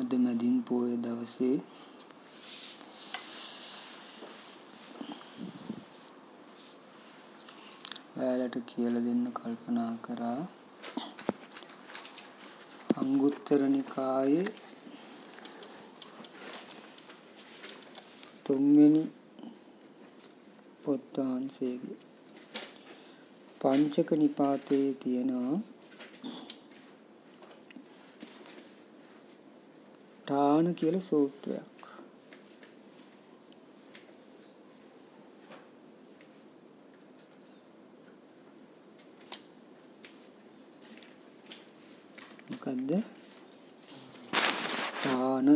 අද මැදින් පෝය දවසේ ඔයාලට කියලා දෙන්න කල්පනා කරා. අංගුත්තර නිකායේ තුන්වෙනි පොත් වහන්සේගේ පංචක නිපාතයේ තියෙනවා. ඨාන කියලා සූත්‍රයක්. මොකද්ද? ඨාන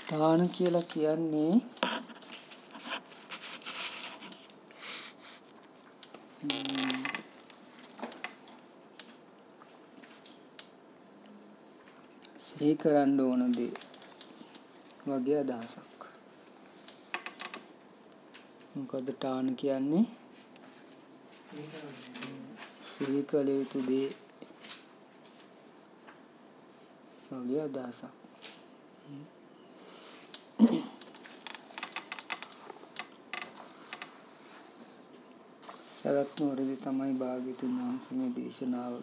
ඨාන කියලා කියන්නේ සිහි කරන්න ඕන දේ වගේ අදහසක්. මොකද ඨාන කියන්නේ සිහි කළ යුතු දේ වගේ අදහසක්. සරත් නුවරදී තමයි භාග්‍යතුන් වහන්සේ මේ දේශනාව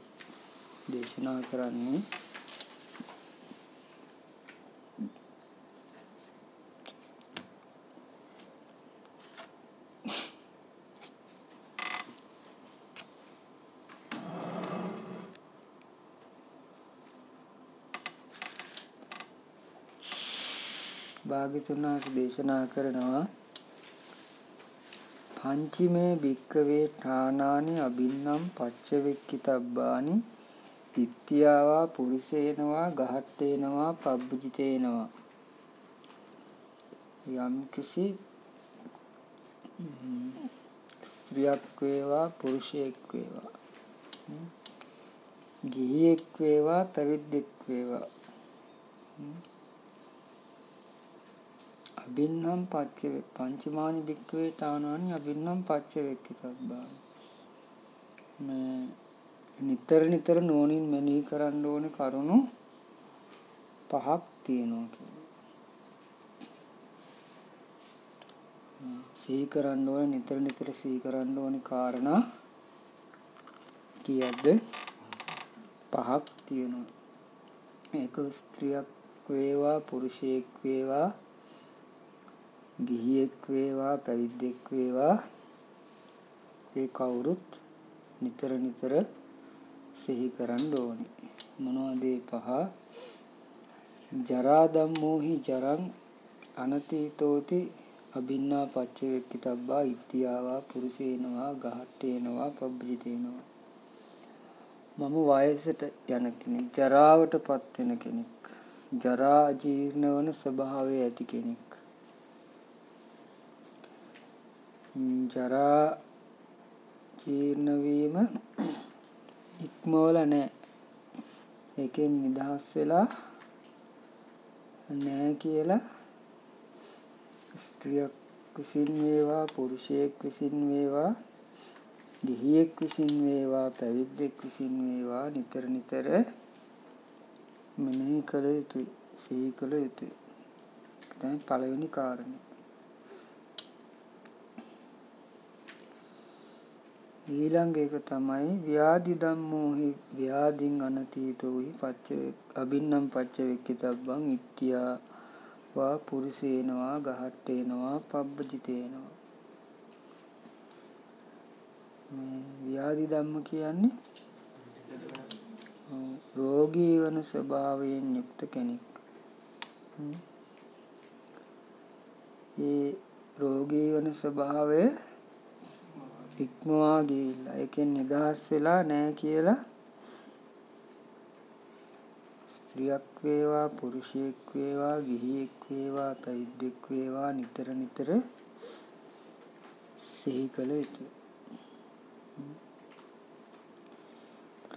දේශනා කරන්නේ භාග්‍යතුන් වහන්සේ දේශනා කරනවා. පංචමේ භික්කවේ ඨානානි අබින්නම් පච්චවෙක්කිතබ්බානි ඉත්‍යාවා පුරිසේනවා ගහට්ටේනවා පබ්බජිතේනවා. යම් කිසි ස්ත්‍රියක් වේවා පුරුෂයෙක් වේවා. ගිහියෙක් වේවා පැවිද්දෙක් වේවා. අබින්නම් පච්ච පංචමානි භික්කවේ තානානි අබින්නම් පච්ච වෙක්කිතබ්බා මේ නිතර නිතර නෝනින් මෙනෙහි කරන්න ඕනේ කරුණු පහක් තියෙනවා කියලා. සිහි කරන්න ඕනේ නිතර නිතර සිහි කරන්න ඕනේ කාරණා කීයක්ද? පහක් තියෙනවා. ඒක ස්ත්‍රියක් වේවා පුරුෂයෙක් වේවා ගිහියෙක් වේවා පැවිද්දෙක් වේවා. ඒ කවුරුත් නිතර නිතර සිහි කරන්න ඕනේ. මොනවද ඒ පහ? ජරා ධම්මෝහි ජරං අනතීතෝති අබින්නා පච්චවෙක්කිතබ්බා ඉත්‍යාවා පුරුෂේනවා ගහට්ටේනවා පබ්බජිතේනවා මම වයසට යන කෙනෙක් ජරාවටපත් වෙන කෙනෙක් ජරා ජීර්ණ වන ස්වභාවය ඇති කෙනෙක්. ජරා ජීර්ණ වීම ඉක්මවල නැහැ. ඒකෙන් නිදහස් වෙලා නැහැ කියලා ස්ත්‍රියක් විසින් වේවා පුරුෂයෙක් විසින් වේවා ගිහියෙක් විසින් වේවා පැවිද්දෙක් විසින් වේවා නිතර නිතර මෙනෙහි කළ යුතුයි සිහි කළ යුතුයි. තමයි පළවෙනි කාරණය. ඊළඟ එක තමයි ව්‍යාධි ධම්මෝහි ව්‍යාධින් අනතීතෝහි පච්ච අබින්නම් පච්ච වෙක්කිතබ්බං ඉත්‍යා. වා පුරිසේනවා ගහට්ටේනවා පබ්බජිතේනවා. මේ ව්‍යාධි ධම්ම කියන්නේ රෝගී වන ස්වභාවයෙන් යුක්ත කෙනෙක්. ඒ රෝගී වන ස්වභාවය ඉක්මවා ගිහිල්ලා ඒකෙන් නිදහස් වෙලා නැහැ කියලා ස්ත්‍රියක් වේවා පුරුෂයෙක් වේවා ගිහියෙක් වේවා පැවිද්දෙක් වේවා නිතර නිතර සිහි කළ යුතුයි.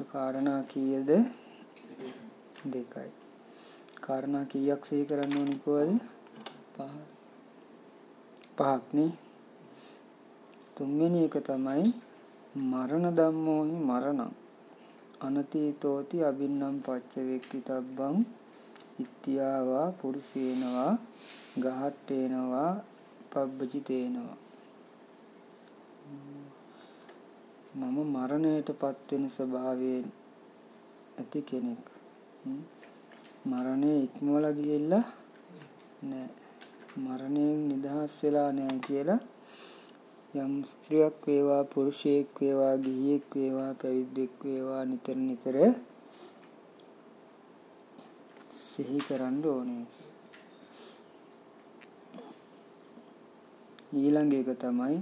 කාරණා කීයද දෙකයි. කාරණා කීයක් සිහි කරන්න ඕනි කොහොමද? පහ. පහක් නේ. තුන්වෙනි එක තමයි මරණ ධම්මෝහි මරණං. අනතීතෝති අබින්නම් පච්ච වෙක්කිතබ්බං ඉත්‍යාවා පුරුසේනවා ගහට්ටේනවා පබ්බජිතේනවා. මම මරණයට පත්වෙන ස්වභාවයෙන් ඇති කෙනෙක්. මරණය ඉක්මවලා ගිහිල්ලා නෑ. මරණයෙන් නිදහස් වෙලා නෑ කියලා යම් ස්ත්‍රියක් වේවා පුරුෂයෙක් වේවා ගිහියෙක් වේවා පැවිද්දෙක් වේවා නිතර නිතර සිහි කරන්න ඕනේ. ඊළඟ එක තමයි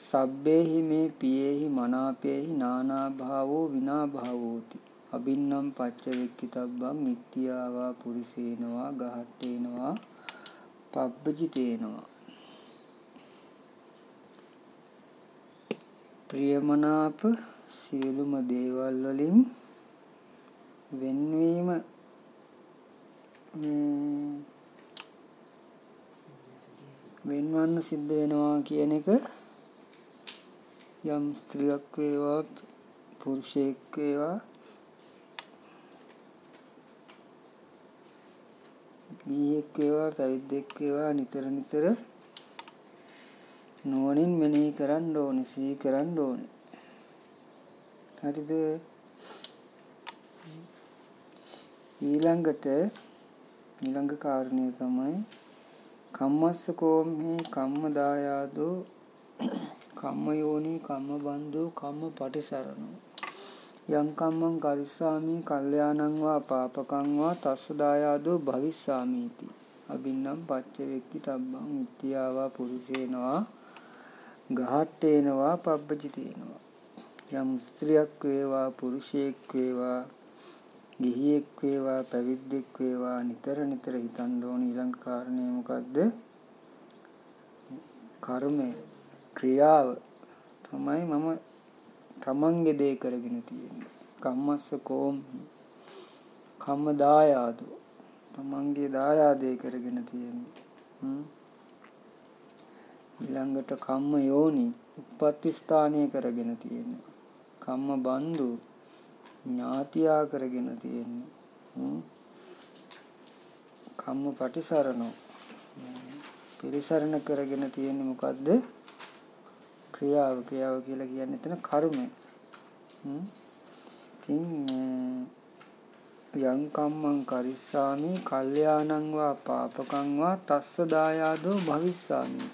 සබ්බේහි මේ පියේහි මනාපේහි නානා භාවෝ විනා භාවෝති. අබින්නම් පච්ච වෙක්කිතබ්බං නිත්‍යාවා පුරිසේනවා ගහට්ටේනවා පබ්බජිතේනවා ප්‍රියමනාප සියලුම දේවල් වලින් වෙන්වීම. වෙන්වන්න සිද්ධ වෙනවා කියන එක යම් ස්ත්‍රියක් වේවා පුරුෂයෙක් වේවා ගීයක් වේවා පැවිද්දෙක් වේවා නිතර නිතර නුවණින් මෙනෙහි කරන්න ඕනේ සිහි කරන්න ඕනේ. හරිද? ඊළඟට ඊළඟ කාරණය තමයි කම්මස්ස කෝම්හි කම්ම දායාදෝ කම්ම යෝනි කම්ම බන්දෝ කම්ම පටිසරණෝ යං කම්මං කරිස්සාමි කල්යාණං වා පාපකං වා තස්ස දායාදෝ භවිස්සාමීති අබින්නම් පච්ච වෙක්කි තබ්බං ඉත්‍යාවා පුරුසේනවා ගහට්ටේනවා පබ්බජිතේනවා යම් ස්ත්‍රියක් වේවා පුරුෂයෙක් වේවා ගිහියෙක් වේවා පැවිද්දෙක් වේවා නිතර නිතර හිතන්න ඕන ඊළඟ කාරණය මොකද්ද? කර්මය ක්‍රියාව තමයි මම තමන්ගේ දේ කරගෙන තියෙන්නේ. කම්මස්ස කෝම් කම්ම දායාදු තමන්ගේ දායාදේ කරගෙන තියෙන්නේ. ඊළඟට කම්ම යෝනි උප්පත්ති ස්ථානය කරගෙන තියෙන්නේ. කම්ම බන්දු ඥාතියා කරගෙන තියෙන්නේ. කම්ම පටිසරණෝ පිරිසරණ කරගෙන තියෙන්නේ මොකද්ද? ක්‍රියාව ක්‍රියාව කියලා කියන්නේ එතන කර්මය. ඉතින් යං කම්මං කරිස්සාමි කල්යාණං වා පාපකං වා තස්ස දායාදෝ භවිස්සාමි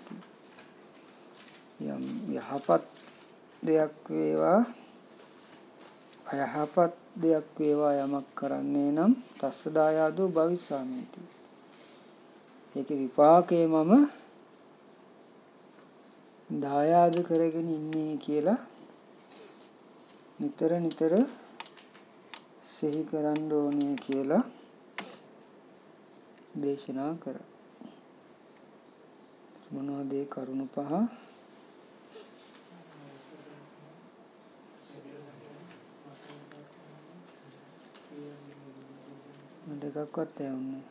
යම් යහපත් දෙයක් වේවා. අයහපත් දෙයක් වේවා යමක් කරන්නේ නම් තස්ස දායාදෝ භවිස්සාමීති ඒකේ විපාකේ මම දායාද කරගෙන ඉන්නේ කියලා නිතර නිතර සිහි කරන්න ඕනේ කියලා දේශනා කරා. මොනවද ඒ කරුණු පහ? දෙකක්වත් ඇහුන්නේ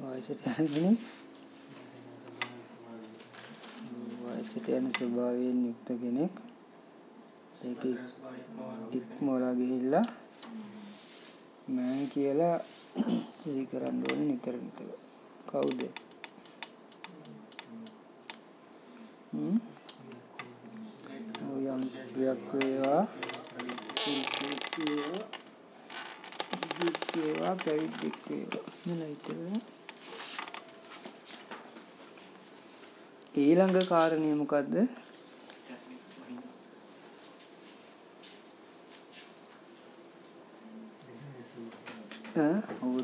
වයසට යන වයසට යන ස්වභාවයෙන් යුක්ත කෙනෙක්. ඒක ඉක්මවලා ගිහිල්ලා මම කියලා සිහි කරන්න ඕනේ නිතර නිතර. කවුද? හ්ම්? යම් ස්ත්‍රියක් වේවා. පුරුෂයෙක් වේවා දුක් වේවා පැවිද්දෙක් වේවා නලයිට ඊළඟ කාරණය මොකද්ද?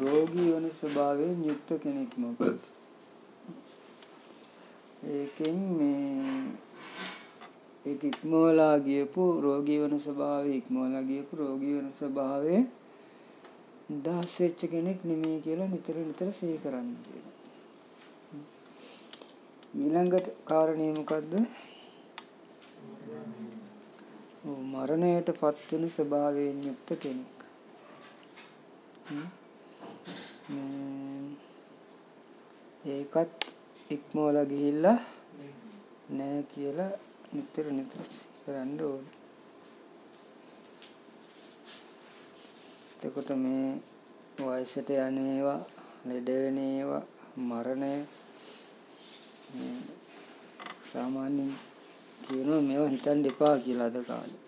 රෝගී වන ස්වභාවයෙන් යුක්ත කෙනෙක් මොකද? ඒකෙන් මේ ඒක ඉක්මවලා ගියපු රෝගී වන ස්වභාවය ඉක්මවලා ගියපු රෝගී වන ස්වභාවය දහස් වෙච්ච කෙනෙක් නෙමෙයි කියලා නිතර නිතර සිහි කරන්න කියනවා. ඊළඟට කාරණේ මොකද්ද? මරණයට පත්වෙන ස්වභාවයෙන් යුක්ත කෙනෙක්. ඒකත් ඉක්මවලා ගිහිල්ලා නෑ කියලා නිතර නිතර කරන්න ඕන. එතකොට මේ වයසට යන ඒවා, ලෙඩ වෙන ඒවා, මරණය සාමාන්‍යයෙන් කියනවා මේවා හිතන්න එපා කියලා අද කාලේ.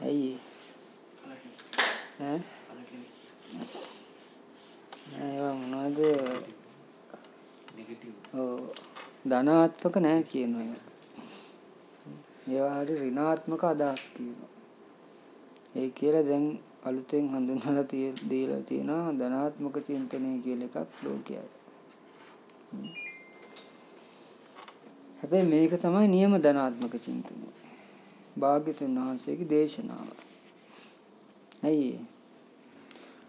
ඇයි ඈ? ඒවා මොනවද? ඔව් ධනාත්මක නැහැ කියනවා. ඒවා හරි ඍණාත්මක අදහස් කියනවා. ඒ කියලා දැන් අලුතෙන් හඳුන්වලා දීලා තියෙනවා ධනාත්මක චින්තනය කියලා එකක් ලෝකයට. හැබැයි මේක තමයි නියම ධනාත්මක චින්තනය. භාග්‍යතුන් වහන්සේගේ දේශනාව. ඇයි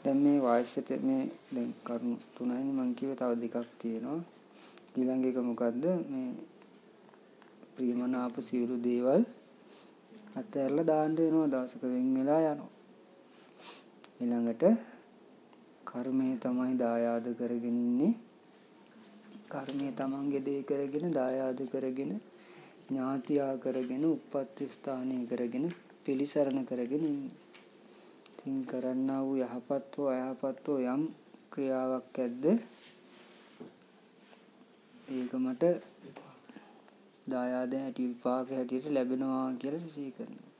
දැන් මේ වයසට මේ දැන් කරුණු තුනයි මම කිව්වේ තව දෙකක් තියෙනවා. ඊළඟ එක මොකද්ද මේ ප්‍රියමනාප සියලු දේවල් අතහැරලා දාන්න වෙනවා දවසක වෙන් වෙලා යනවා. ඊළඟට කර්මය තමයි දායාද කරගෙන ඉන්නේ. කර්මය තමන්ගේ දේ කරගෙන දායාද කරගෙන ඥාතියා කරගෙන උප්පත්ති ස්ථානය කරගෙන පිළිසරණ කරගෙන ඉන්නේ. ඉතින් කරන්නා වූ යහපත් හෝ අයහපත් හෝ යම් ක්‍රියාවක් ඇද්ද ඒක මට දායාද හැටි විපාක හැටියට ලැබෙනවා කියලා සිහි කරනවා.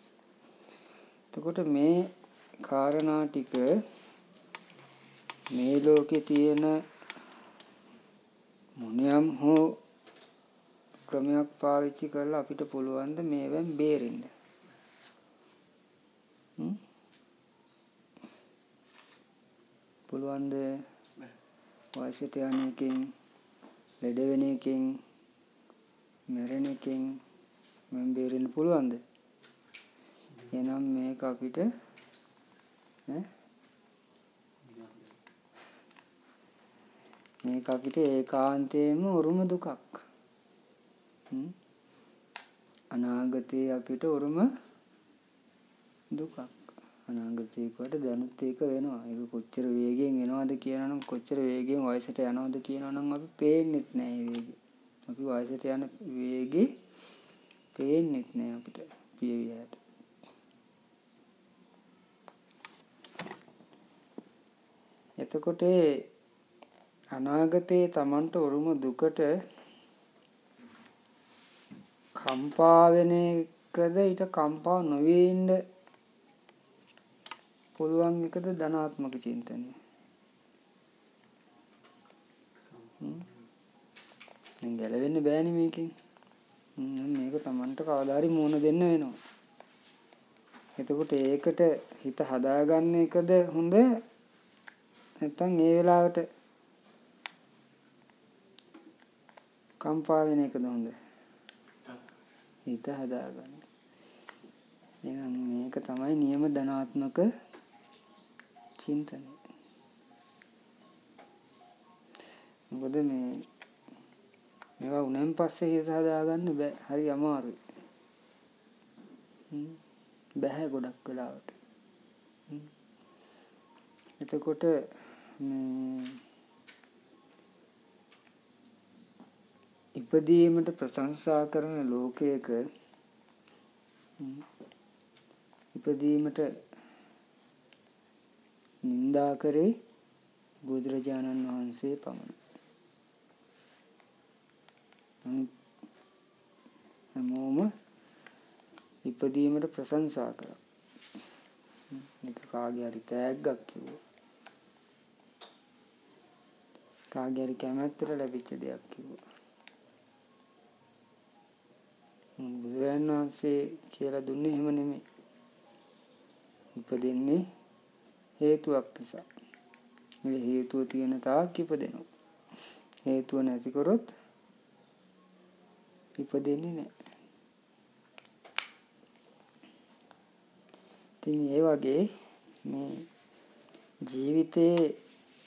එතකොට මේ කාරණා ටික මේ ලෝකේ තියෙන මොනියම් හෝ ක්‍රමයක් පාවිච්චි කරලා අපිට පුළුවන් ද මේවෙන් බේරෙන්න. පුළුවන්ද වයසට යන එකෙන් ලෙඩ වෙන එකෙන් මැරෙන එකෙන් මම බේරෙන්න පුළුවන්ද? එහෙනම් මේක අපිට ඈ මේක අපිට ඒකාන්තයෙන්ම උරුම දුකක්. අනාගතයේ අපිට උරුම දුකක්. අනාගතේ කොට දැනුත් ඒක වෙනවා. ඒක කොච්චර වේගයෙන් එනවද කියනනම් කොච්චර වේගයෙන් වයසට යනවද කියනනම් අපි පේන්නෙත් නෑ ඒ වේගෙ. අපි වයසට යන වේගෙ පේන්නෙත් නෑ අපිට පියවියට. එතකොට අනාගතයේ Tamanට උරුම දුකට කම්පා වෙන එකද ඊට කම්පා නොවේ ඉන්න පුළුවන් එකද ධනාත්මක චින්තනය. දැන් ගැලවෙන්න බෑනේ මේකෙන්. මේක Tamanට කවදා හරි මුණ දෙන්න වෙනවා. එතකොට ඒකට හිත හදාගන්න එකද හොඳ නැත්නම් ඒ වෙලාවට කම්පා වෙන එකද හොඳ? හිත හදාගන්න. එහෙනම් මේක තමයි නියම ධනාත්මක චින්තනය. මොකද මේ මේවා උනෙන් පස්සේ හිත හදාගන්න බෑ. හරි අමාරුයි. බෑ ගොඩක් වෙලාවට. එතකොට මේ ඉපදීමට ප්‍රශංසා කරන ලෝකයක ඉපදීමට නින්දා කරේ බුදුරජාණන් වහන්සේ පමණයි. හැමෝම ඉපදීමට ප්‍රශංසා කරා. ඒක කාගේ හරි තෑග්ගක් කිව්වා. කාගේ හරි කැමැත්තට ලැබිච්ච දෙයක් කිව්වා. බුදුරජාණන් වහන්සේ කියලා දුන්නේ එහෙම නෙමෙයි. ඉපදෙන්නේ හේතුවක් නිසා. ඒ හේතුව තියෙන තාක් ඉපදෙනවා. හේතුව නැති කරොත් ඉපදෙන්නේ නැහැ. ඉතින් ඒ වගේ මේ ජීවිතේ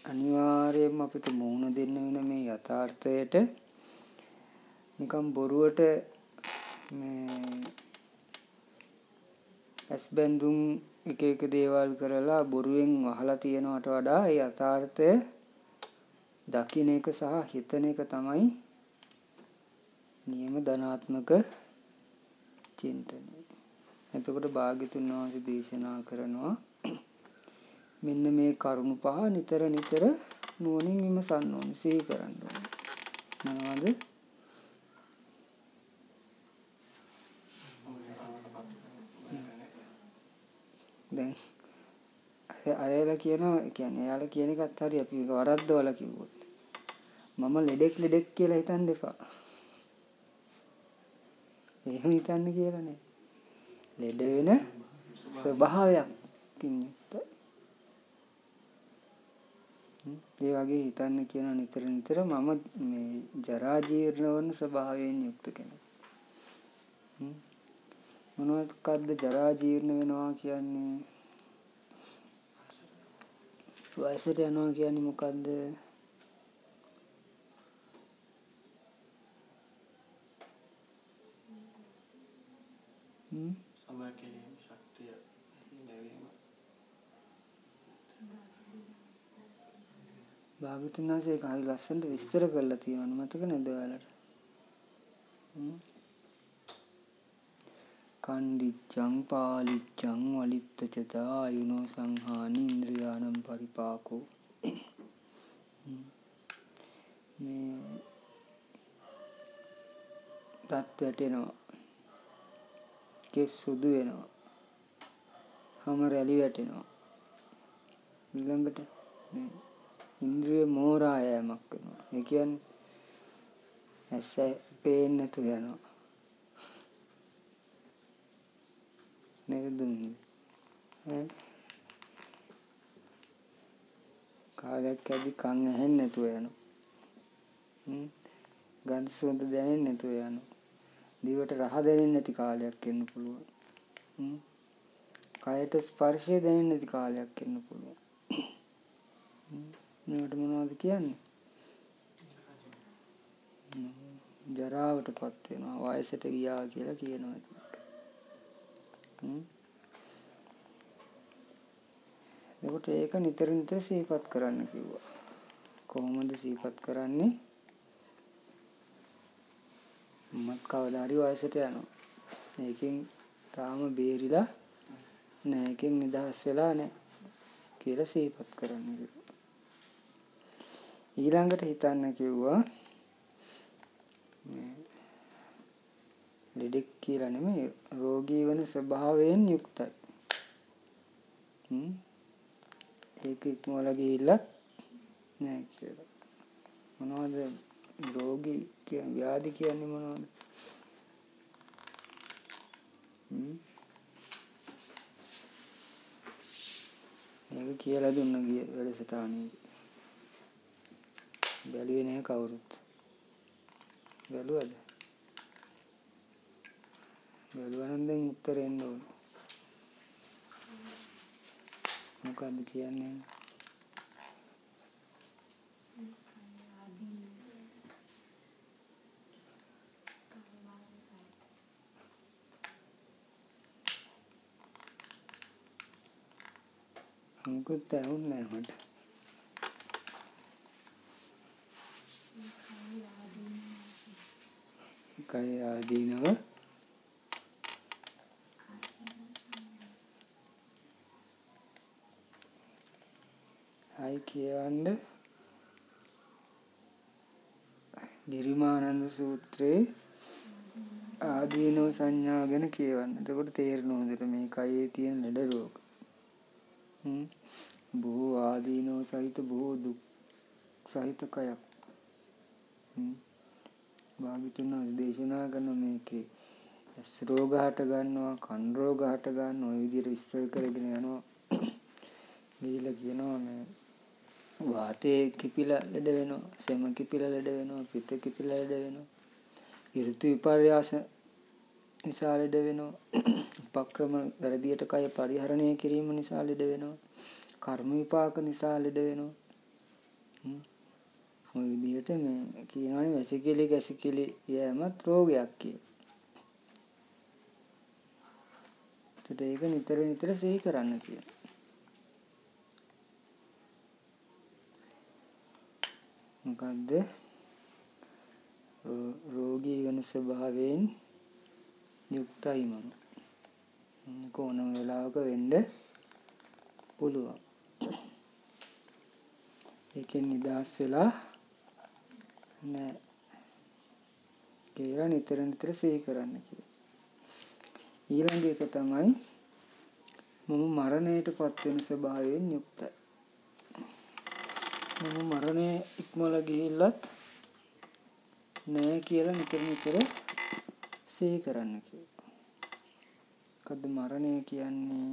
අනිවාර්යයෙන්ම අපිට මුහුණ දෙන්න වෙන මේ යථාර්ථයට නිකම් බොරුවට මේ ඇස් බැඳුම් එක එක දේවල් කරලා බොරුවෙන් වහලා තියනවට වඩා ඒ යථාර්ථය දකින්න එක සහ හිතන එක තමයි නියම ධනාත්මක චින්තනය. එතකොට භාග්‍යතුන් වහන්සේ දේශනා කරනවා මෙන්න මේ කරුණු පහ නිතර නිතර නුවණින් විමසන්න ඕනේ සිහි කරන්න ඕනේ. මොනවද? දැන් අරයලා කියනවා කියන්නේ එයාලා කියන එකත් හරි අපි ඒක වරද්දවලා කිව්වොත් මම ලෙඩෙක් ලෙඩෙක් කියලා හිතන්න එපා. එහෙම හිතන්න කියලා නේ. ලෙඩ වෙන ස්වභාවයක්කින් යුක්තයි. ඒ වගේ හිතන්න කියන නිතර නිතර මම මේ ජරා ජීර්ණ වන ස්වභාවයෙන් යුක්ත කෙනෙක්. මොනවත්කද්ද ජරා ජීර්ණ වෙනවා කියන්නේ? වයසට යනවා කියන්නේ මොකද්ද? සමය කිරීම ශක්තිය නැවීම භාගතුන් වහන්සේ ඒක හරි ලස්සනට විස්තර කරලා තියෙනවනේ මතක නේද ඔයාලට? කණ්ඩිච්ඡං පාලිච්ඡං වලිත්තචතා ආයුනෝ සංහානි ඉන්ද්‍රියානම් පරිපාකෝ. මේ දත් වැටෙනවා කෙස් සුදු වෙනවා. හැම රැලි වැටෙනවා. ඊළඟට මේ ඉන්ද්‍රිය මෝරා යෑමක් වෙනවා. ඒ කියන්නේ ඇස පේන්නේ නැතු යනවා. නේද ඈ. කාලයක් ඇදි කන් ඇහෙන්නේ නැතුව යනවා. ගන්ධ සුවඳ දැනෙන්නේ නැතුව යනවා. දිවට රහ දැනෙන්නේ නැති කාලයක් එන්න පුළුවන්. කයට ස්පර්ශය දැනෙන්නේ නැති කාලයක් එන්න පුළුවන්. මේකට මොනවද කියන්නේ? ජරාවටපත් වෙනවා වයසට ගියා කියලා කියනවා එතකොට ඒක නිතර නිතර සිහිපත් කරන්න කිව්වා. කොහොමද සිහිපත් කරන්නේ? මත් කවදා හරි වයසට යනවා. මේකෙන් තාම බේරිලා නෑ. ඒකෙන් නිදහස් වෙලා නෑ කියලා සිහිපත් කරන්න කිව්වා. ඊළඟට හිතන්න කිව්වා ලෙඩෙක් කියලා නෙමෙයි රෝගී වෙන ස්වභාවයෙන් යුක්තයි. හ්ම් ඒක ඉක්මවලා ගිහිල්ලා නෑ කියලා. මොනවද රෝගී කියන්නේ ව්‍යාධි කියන්නේ මොනවද? හ්ම් ඒක කියලා දුන්න ගිය වැඩසටහනේ. බැලුවේ නෑ කවුරුත්. බැලුවද? බැලුවා නම් දැන් උත්තර එන්න ඕන. මොකද්ද කියන්නේ? මොකුත් ඇහුන්නේ නැහැ මට. කය ආදීනව හයි කියවන්න ගිරිමානන්ද සූත්‍රයේ ආදීනව සංඥා ගැන කියවන්න. එතකොට තේරෙනවා හොඳට මේ කයේ තියෙන ලෙඩ රෝග. බොහෝ ආදීනව සහිත බොහෝ දුක් සහිත කයක්. භාග්‍යතුන් දේශනා කරන මේකේ ඇස් රෝග හට ගන්නවා, කන් රෝග හට ගන්නවා, ওই විදිහට විස්තර කරගෙන යනවා. ගිහිල්ලා කියනවා මේ වාතයේ කිපිලා ලෙඩ වෙනවා, සෙම කිපිලා ලෙඩ වෙනවා, පිත්ත කිපිලා ලෙඩ වෙනවා. ඍතු විපර්යාස නිසා ලෙඩ වෙනවා. උපක්‍රම වැඩියට කය පරිහරණය කිරීම නිසා ලෙඩ වෙනවා. කර්ම විපාක නිසා ලෙඩ වෙනවා. ඔය විදිහට මේ කියනවනේ වැසිකිලි කැසිකිලි යෑමත් රෝගයක් කියලා. ඒත් ඒක නිතර නිතර සිහි කරන්න කියනවා. මොකද්ද රෝගී වෙන ස්වභාවයෙන් යුක්තයි මම. ඕනම වෙලාවක වෙන්න පුළුවන්. ඒකෙන් නිදහස් වෙලා නෑ කියලා නිතර නිතර සිහි කරන්න කියලා. ඊළඟ එක තමයි මම මරණයට පත් වෙන ස්වභාවයෙන් යුක්තයි. මම මරණය ඉක්මවලා ගිහිල්ලත් නෑ කියලා නිතර නිතර සිහි කරන්න කිව්වා. මොකද්ද මරණය කියන්නේ?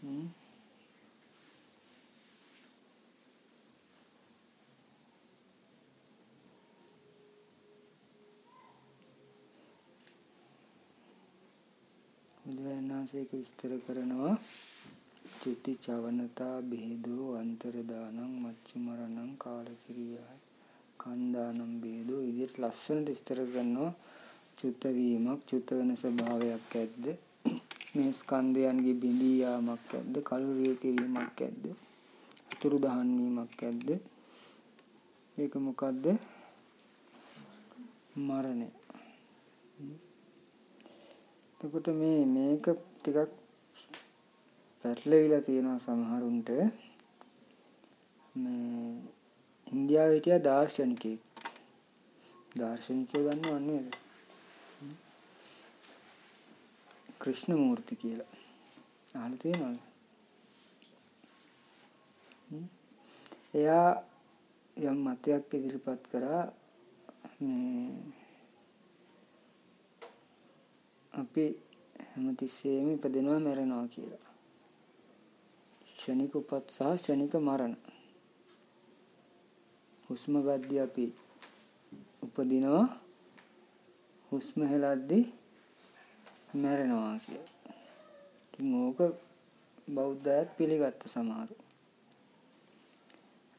හ්ම් බුදුරජාණන් වහන්සේ ඒක විස්තර කරනවා චුති චවනතා බෙහෙදෝ අන්තරදානං මච්චු මරණං කාලකිරියයි කන්දානම් බෙහෙදෝ විදිහට ලස්සනට විස්තර කරනවා. චුත වීමක් චුත වෙන ස්වභාවයක් ඇද්ද? මේ ස්කන්ධයන්ගේ බිඳී යාමක් ඇද්ද? කලුරිය කිරීමක් ඇද්ද? අතුරු දහන් වීමක් ඇද්ද? ඒක මොකද්ද? මරණය. එතකොට මේ මේක ටිකක් පැටලවිලා තියෙනවා සමහරුන්ට මේ ඉන්දියාවේ හිටියා දාර්ශනිකයෙක්. දාර්ශනිකයෝ දන්නව නේද? ක්‍රිෂ්ණමූර්ති කියලා. අහලා තියෙනවද? එයා යම් මතයක් ඉදිරිපත් කරා මේ අපි හැමතිස්සෙම ඉපදෙනවා මැරෙනවා කියලා. ක්ෂණික උපත් සහ ක්ෂණික මරණ. හුස්ම ගද්දී අපි උපදිනවා හුස්ම හෙලද්දී මැරෙනවා කියලා. ඉතින් ඕක බෞද්ධයත් පිළිගත්ත සමහරු.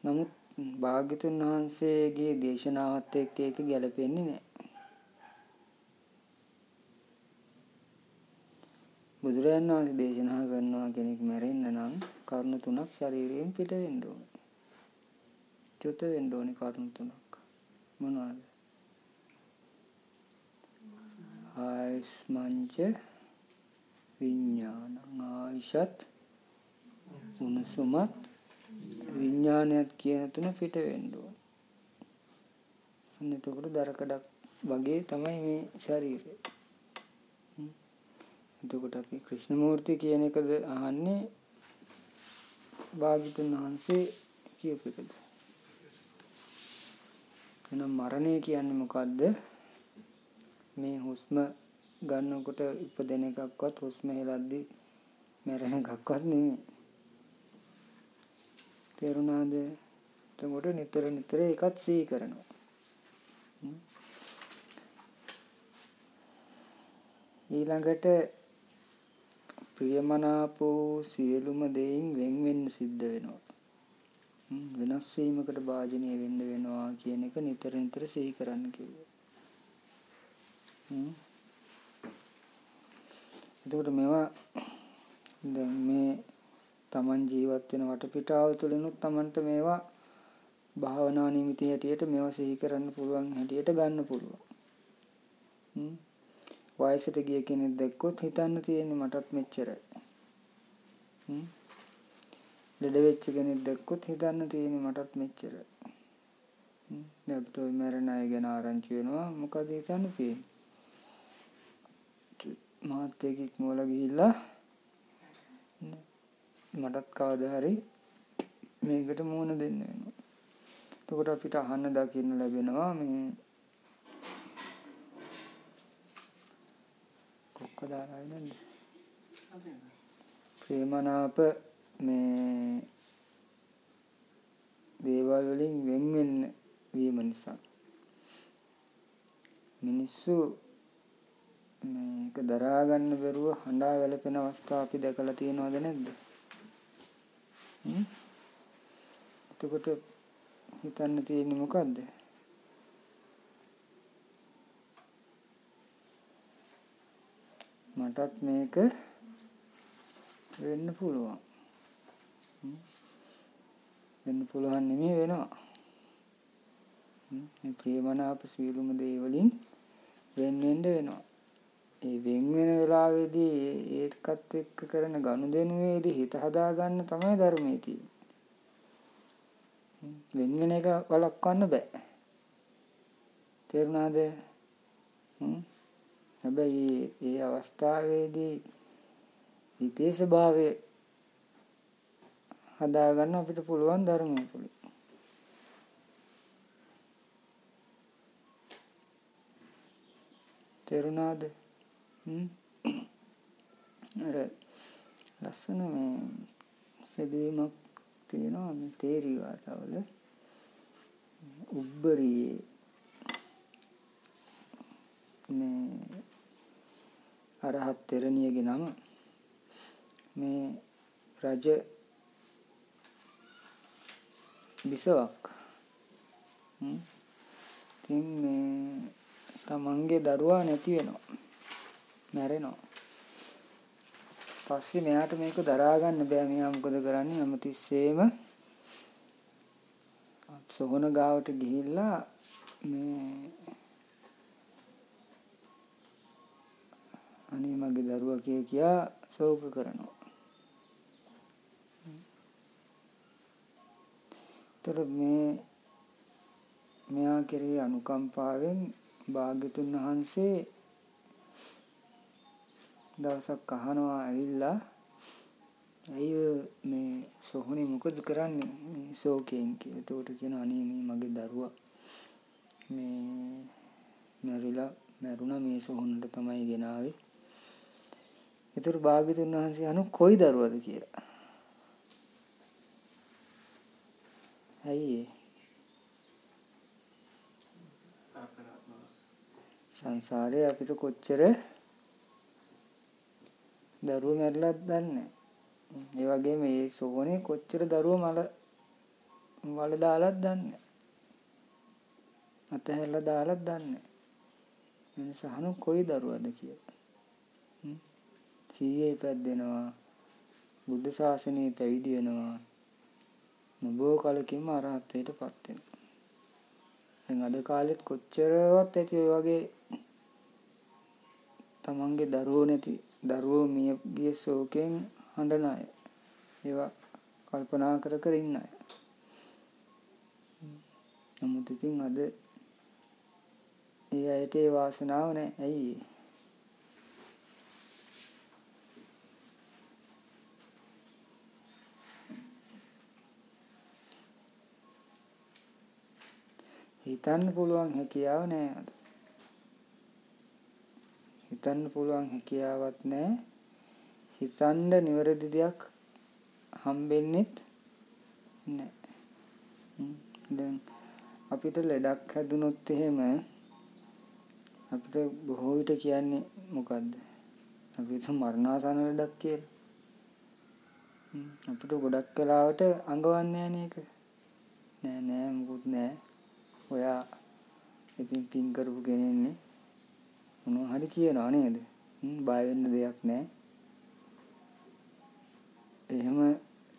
නමුත් භාග්‍යතුන් වහන්සේගේ දේශනාවත් එක්ක ඒක ගැලපෙන්නේ නැහැ. බුදුරජාණන් වහන්සේ දේශනා කරනවා කෙනෙක් මැරෙන්න නම් කරුණු තුනක් ශරීරයෙන් පිට වෙන්න ඕනේ. චුත වෙන්න ඕනේ කරුණු තුනක්. මොනවද? ආයස්මංච විඥානං ආයිෂත් උණුසුමත් විඥානයත් කියන තුන පිට වෙන්න ඕනේ. අන්න එතකොට දරකඩක් වගේ තමයි මේ ශරීරය. එතකොට අපි ක්‍රිෂ්ණමූර්ති කියන එකද අහන්නේ භාග්‍යතුන් වහන්සේ කියපු එකද එහෙනම් මරණය කියන්නේ මොකද්ද? මේ හුස්ම ගන්නකොට ඉපදෙන එකක්වත් හුස්ම හෙලද්දී මැරෙන එකක්වත් නෙමෙයි. තේරුණාද? එතකොට නිතර නිතර ඒකත් සිහි කරනවා. ඊළඟට ප්‍රියමනාපෝ සියලුම දෙයින් වෙන් වෙන්න සිද්ධ වෙනවා. වෙනස් වීමකට භාජනය වෙන්න වෙනවා කියන එක නිතර නිතර සිහි කරන්න කිව්වා. එතකොට මේවා දැන් මේ Taman ජීවත් වෙන වටපිටාව තුළිනුත් Tamanට මේවා භාවනා නිමිති හැටියට මේවා සිහි කරන්න පුළුවන් හැටියට ගන්න පුළුවන්. වයසට ගිය කෙනෙක් දැක්කොත් හිතන්න තියෙන්නේ මටත් මෙච්චරයි. ලෙඩ වෙච්ච කෙනෙක් දැක්කොත් හිතන්න තියෙන්නේ මටත් අපිට ওই මරණ අය ගැන ආරංචි වෙනවා මොකද හිතන්න තියෙන්නේ? මාත් එක්ක ඉක්මවල ගිහිල්ලා මටත් කවදා හරි මේකට මුහුණ දෙන්න වෙනවා. එතකොට අපිට අහන්න දකින්න ලැබෙනවා මේ කොක්ක දාලා නේද? ප්‍රේමනාප මේ දේවල් වලින් වෙන් වෙන්න වීම නිසා මිනිස්සු මේක දරා ගන්න බැරුව හඬා වැළපෙන අවස්ථා අපි දැකලා තියෙනවද නැද්ද? හ්ම්? එතකොට හිතන්න තියෙන්නේ මොකද්ද? මටත් මේක වෙන්න පුළුවන් වෙන්න පුළුවන් නෙමෙයි වෙනවා මේ ප්‍රියමනාප සියලුම දේවලින් වෙන් වෙන්න වෙනවා. ඒ වෙන් වෙන වෙලාවේදී ඒකත් එක්ක කරන ගනුදෙනුවේදී හිත හදාගන්න තමයි ධර්මයේ තියෙන්නේ. වෙන් වෙන එක වළක්වන්න බෑ. තේරුණාද? හැබැයි ඒ අවස්ථාවේදී හිතේ ස්වභාවය හදාගන්න අපිට පුළුවන් ධර්මයේ තුලින්. තේරුණාද? අර ලස්සන මේ සෙබීමක් තියෙනවා මේ තේරි වාතාවල උබ්බරියේ මේ අරහත් තෙරණියගේ නම මේ රජ බිසවක්. ඉතින් මේ තමන්ගේ දරුවා නැති වෙනවා. මැරෙනවා. පස්සේ මෙයාට මේක දරා ගන්න බෑ. මෙයා මොකද කරන්නේ? හැමතිස්සෙම සොහන ගාවට ගිහිල්ලා මේ අනේ මගේ දරුවා කිය කියා ශෝක කරනවා. ତර මේ මෙයා කෙරෙහි අනුකම්පාවෙන් භාග්‍යතුන් වහන්සේ දවසක් අහනවා ඇවිල්ලා ඇයි මේ සොහොනේ මොකද කරන්නේ මේ ශෝකයෙන් කියලා. එතකොට කියනවා අනේ මේ මගේ දරුවා මේ මැරිලා මැරුණා මේ සොහොනට තමයි ගෙනාවේ. ඒතර භාග්‍යතුන් වහන්සේ අනු කොයි දරුවද කියලා. ඇයි සංසාරේ අපිට කොච්චර දරුවෝ මැරිලාද දන්නේ ඒ වගේම මේ සෝනේ කොච්චර දරුවෝ මල වල දාලාද දන්නේ අතහැරලා දාලාද දන්නේ මිනිස් අහන කොයි දරුවද කියලා. සීයේ පැද්දෙනවා. බුද්ධ ශාසනය පැවිදි වෙනවා. නොබෝ කලකින්ම අරහත්ත්වයට පත් වෙනවා දැන් අද කාලෙත් කොච්චරවත් ඇති ඔය වගේ තමන්ගේ දරුවෝ නැති දරුවෝ මිය ගිය ශෝකයෙන් හඬන අය. ඒවා කල්පනා කර කර ඉන්න අය. නමුත් ඉතින් අද ඒ අයට ඒ වාසනාව නැහැ ඇයි හිතන්න පුළුවන් හැකියාව නැහැ අද හිතන්න පුළුවන් හැකියාවක් නැහැ. හිතන්න නිවැරදි දෙයක් හම්බෙන්නෙත් නැහැ. දැන් අපිට ලෙඩක් හැදුනොත් එහෙම අපිට බොහෝ විට කියන්නේ මොකද්ද? අපිට මරණාසන්න ලෙඩක් කියලා. අපිට ගොඩක් වෙලාවට අඟවන්නේ නැහැ නේද? නෑ නෑ මොකුත් නෑ. ඔයා ඉතින් පින් කරපු කෙනෙන්නේ මොනවා හරි කියනවා නේද? බය වෙන්න දෙයක් නැහැ. එහෙම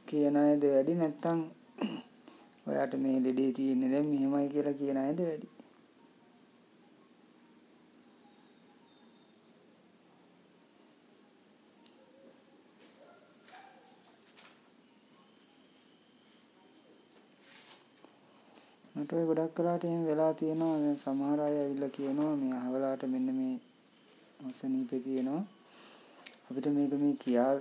කියන අයද වැඩි නැත්නම් ඔයාට මේ ලෙඩේ තියෙන්නේ දැන් මෙහෙමයි කියලා කියන අයද වැඩි? මට ඔය ගොඩක් වෙලාවට එහෙම වෙලා තියෙනවා. දැන් සමහර අය ඇවිල්ලා කියනවා මේ අහවලාට මෙන්න මේ අසනීපේ තියෙනවා. අපිට මේක මේ කියා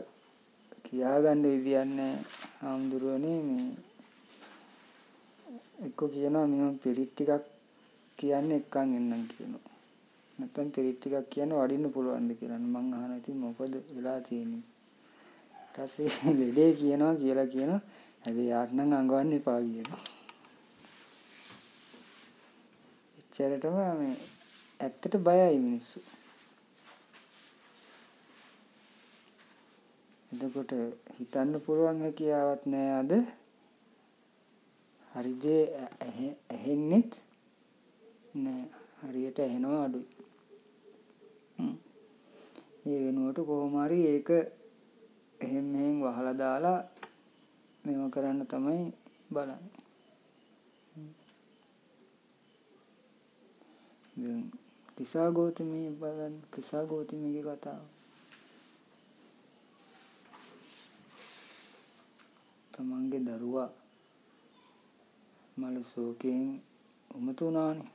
කියාගන්න විදියක් නැහැ ආම්දුරනේ මේ එක්ක කියනවා මෙහෙම පිරිත් ටිකක් කියන්නේ එක්කන් එන්නම් කියනවා. නැත්තම් පිරිත් ටිකක් කියන්න වඩින්න පුළුවන්ද කියලා. මං අහන ඉතින් මොකද වෙලා තියෙන්නේ? ඊට ලෙඩේ කියනවා කියලා කියනවා. හැබැයි යාට නම් අඟවන්න එපා කියනවා. එච්චරටම මේ ඇත්තට බයයි මිනිස්සු. එතකොට හිතන්න පුළුවන් හැකියාවක් නෑ අද. හරි දේ ඇහෙන්නෙත් නෑ. හරියට ඇහෙනවා අඩුයි. ඒ වෙනුවට කොහොම හරි ඒක එහෙම මෙහෙන් වහලා දාලා මේව කරන්න තමයි බලන්නේ. දැන් කිසා ගෞතමී බලන්න කිසා ගෞතමීගේ කතාව. තමන්ගේ දරුවා මල ශෝකයෙන් උමතු වුණානේ.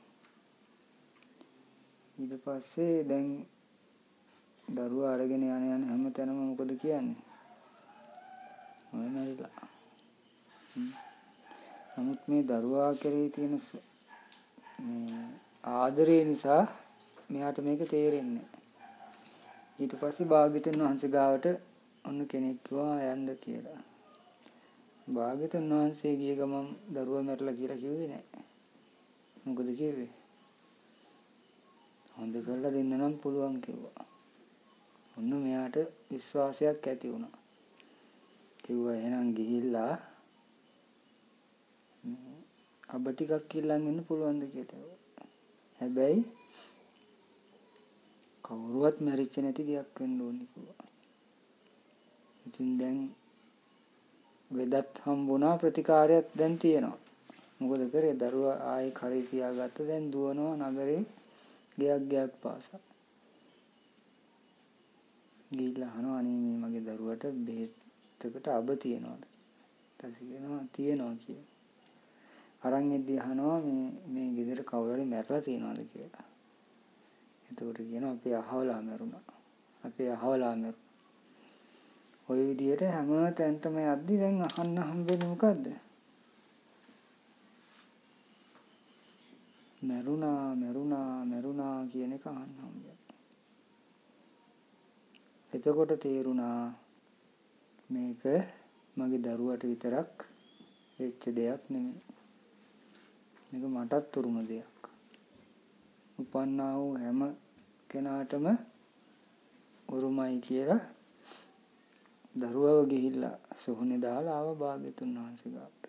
ඊට පස්සේ දැන් දරුවා අරගෙන යන යන හැම තැනම මොකද කියන්නේ? ඔය මැරිලා. නමුත් මේ දරුවා කෙරෙහි තියෙන මේ ආදරය නිසා මෙයාට මේක තේරෙන්නේ ඊට පස්සේ භාග්‍යතුන් වහන්සේ ගාවට ඔන්න කෙනෙක් කිව්වා යන්න කියලා. භාග්‍යතුන් වහන්සේ ගිය ගමන් දරුවා මැරලා කියලා කිව්වේ නෑ. මොකද කිව්වේ? හොඳ කරලා දෙන්න නම් පුළුවන් කිව්වා. ඔන්න මෙයාට විශ්වාසයක් ඇති වුණා. කිව්වා එහෙනම් ගිහිල්ලා අබ ටිකක් ඉල්ලන් ඉන්න පුළුවන්ද කියලා. හැබැයි කවුරුවත් මැරිච්ච නැති ගයක් වෙන්න ඕනි කිව්වා. ඉතින් දැන් වෙදත් හම්බුණා ප්‍රතිකාරයක් දැන් තියෙනවා. මොකද කරේ දරුවා ආයේ කරේ තියාගත්ත දැන් දුවනවා නගරේ ගයක් ගයක් පාසා. ගිහිල්ලා අහනවා අනේ මේ මගේ දරුවට බෙහෙතකට අබ තියනවාද? ඊට කියනවා තියනවා කියලා. අරන් එද්දී අහනවා මේ මේ ගෙදර කවුරු හරි මැරලා තියනවාද කියලා. එතකොට කියනවා අපේ අහවලා මැරුණා. අපේ අහවලා මැරුණා. ওই විදිහට හැම තැනටම යද්දි දැන් අහන්න හම්බෙන්නේ මොකද්ද? මැරුණා මැරුණා මැරුණා කියන එක අහන්න හම්බෙන්නේ. එතකොට තේරුණා මේක මගේ දරුවට විතරක් වෙච්ච දෙයක් නෙමෙයි. මේක මටත් උරුම දෙයක්. උපන්නා වූ හැම කෙනාටම උරුමයි කියලා දරුවව ගිහිල්ලා සොහොනේ දාලා ආව භාග්‍යතුන් වහන්සේ ගාවට.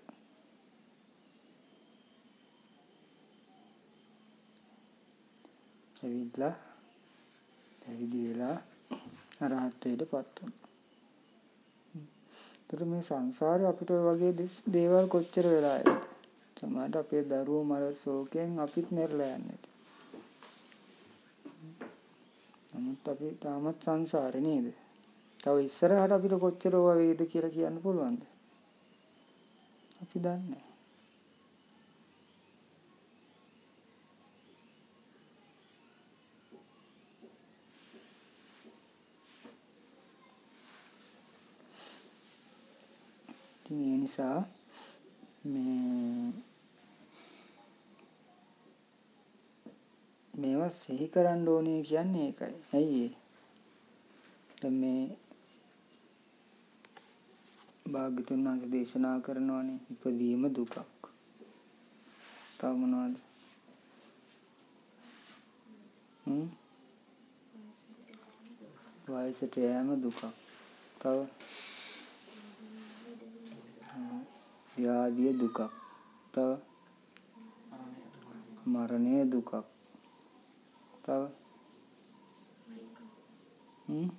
ඇවිල්ලා පැවිදි වෙලා අරහත්ත්වයට පත් වුණා. ඒතර මේ සංසාරේ අපිට ඔය වගේ දේවල් කොච්චර වෙලා ඇද්ද? සමහරට අපේ දරුවෝ මර ශෝකයෙන් අපිත් මැරලා යන්නේ. නමුත් අපි තාමත් සංසාරේ නේද? තව ඉස්සරහට අපිට කොච්චර ඕවා වේද කියලා කියන්න පුළුවන්ද? අපි දන්නේ ඉතින් ඒ නිසා මේ මේවා සිහි කරන්න ඕනේ කියන්නේ ඒකයි. ඇයි ඒ? දැන් මේ භාග්‍යතුන් වහන්සේ දේශනා කරනවානේ ඉපදීම දුකක්. තව මොනවද? හ්ම්? වයසට යෑම දුකක්. තව ව්‍යාධිය දුකක්. තව මරණය දුකක්. තව. හ්ම්?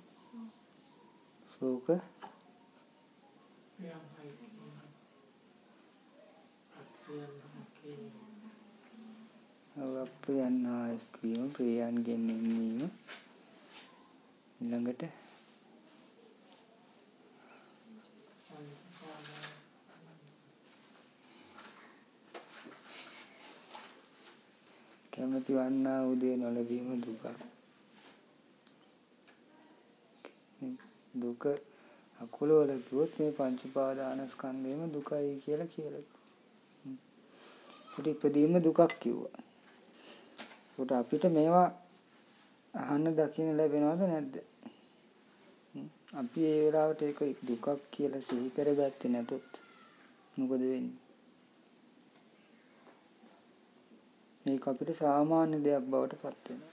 ශෝක අප්‍රියන් හා එක්වීම ප්‍රියයන්ගෙන් එන්වීම ඊළඟට කැමති වන්නා උදේ නොලැබීම දුකක් දුක අකුලවල කිව්වොත් මේ පංච උපාදානස්කන්ධයම දුකයි කියලා කියලා. ඒකට ඉපදීම දුකක් කිව්වා. ඒකට අපිට මේවා අහන්න දකින්න ලැබෙනවද නැද්ද? අපි ඒ වෙලාවට ඒක දුකක් කියලා සිහි කරගත්තේ නැතොත් මොකද වෙන්නේ? මේක අපිට සාමාන්‍ය දෙයක් බවට පත් වෙනවා.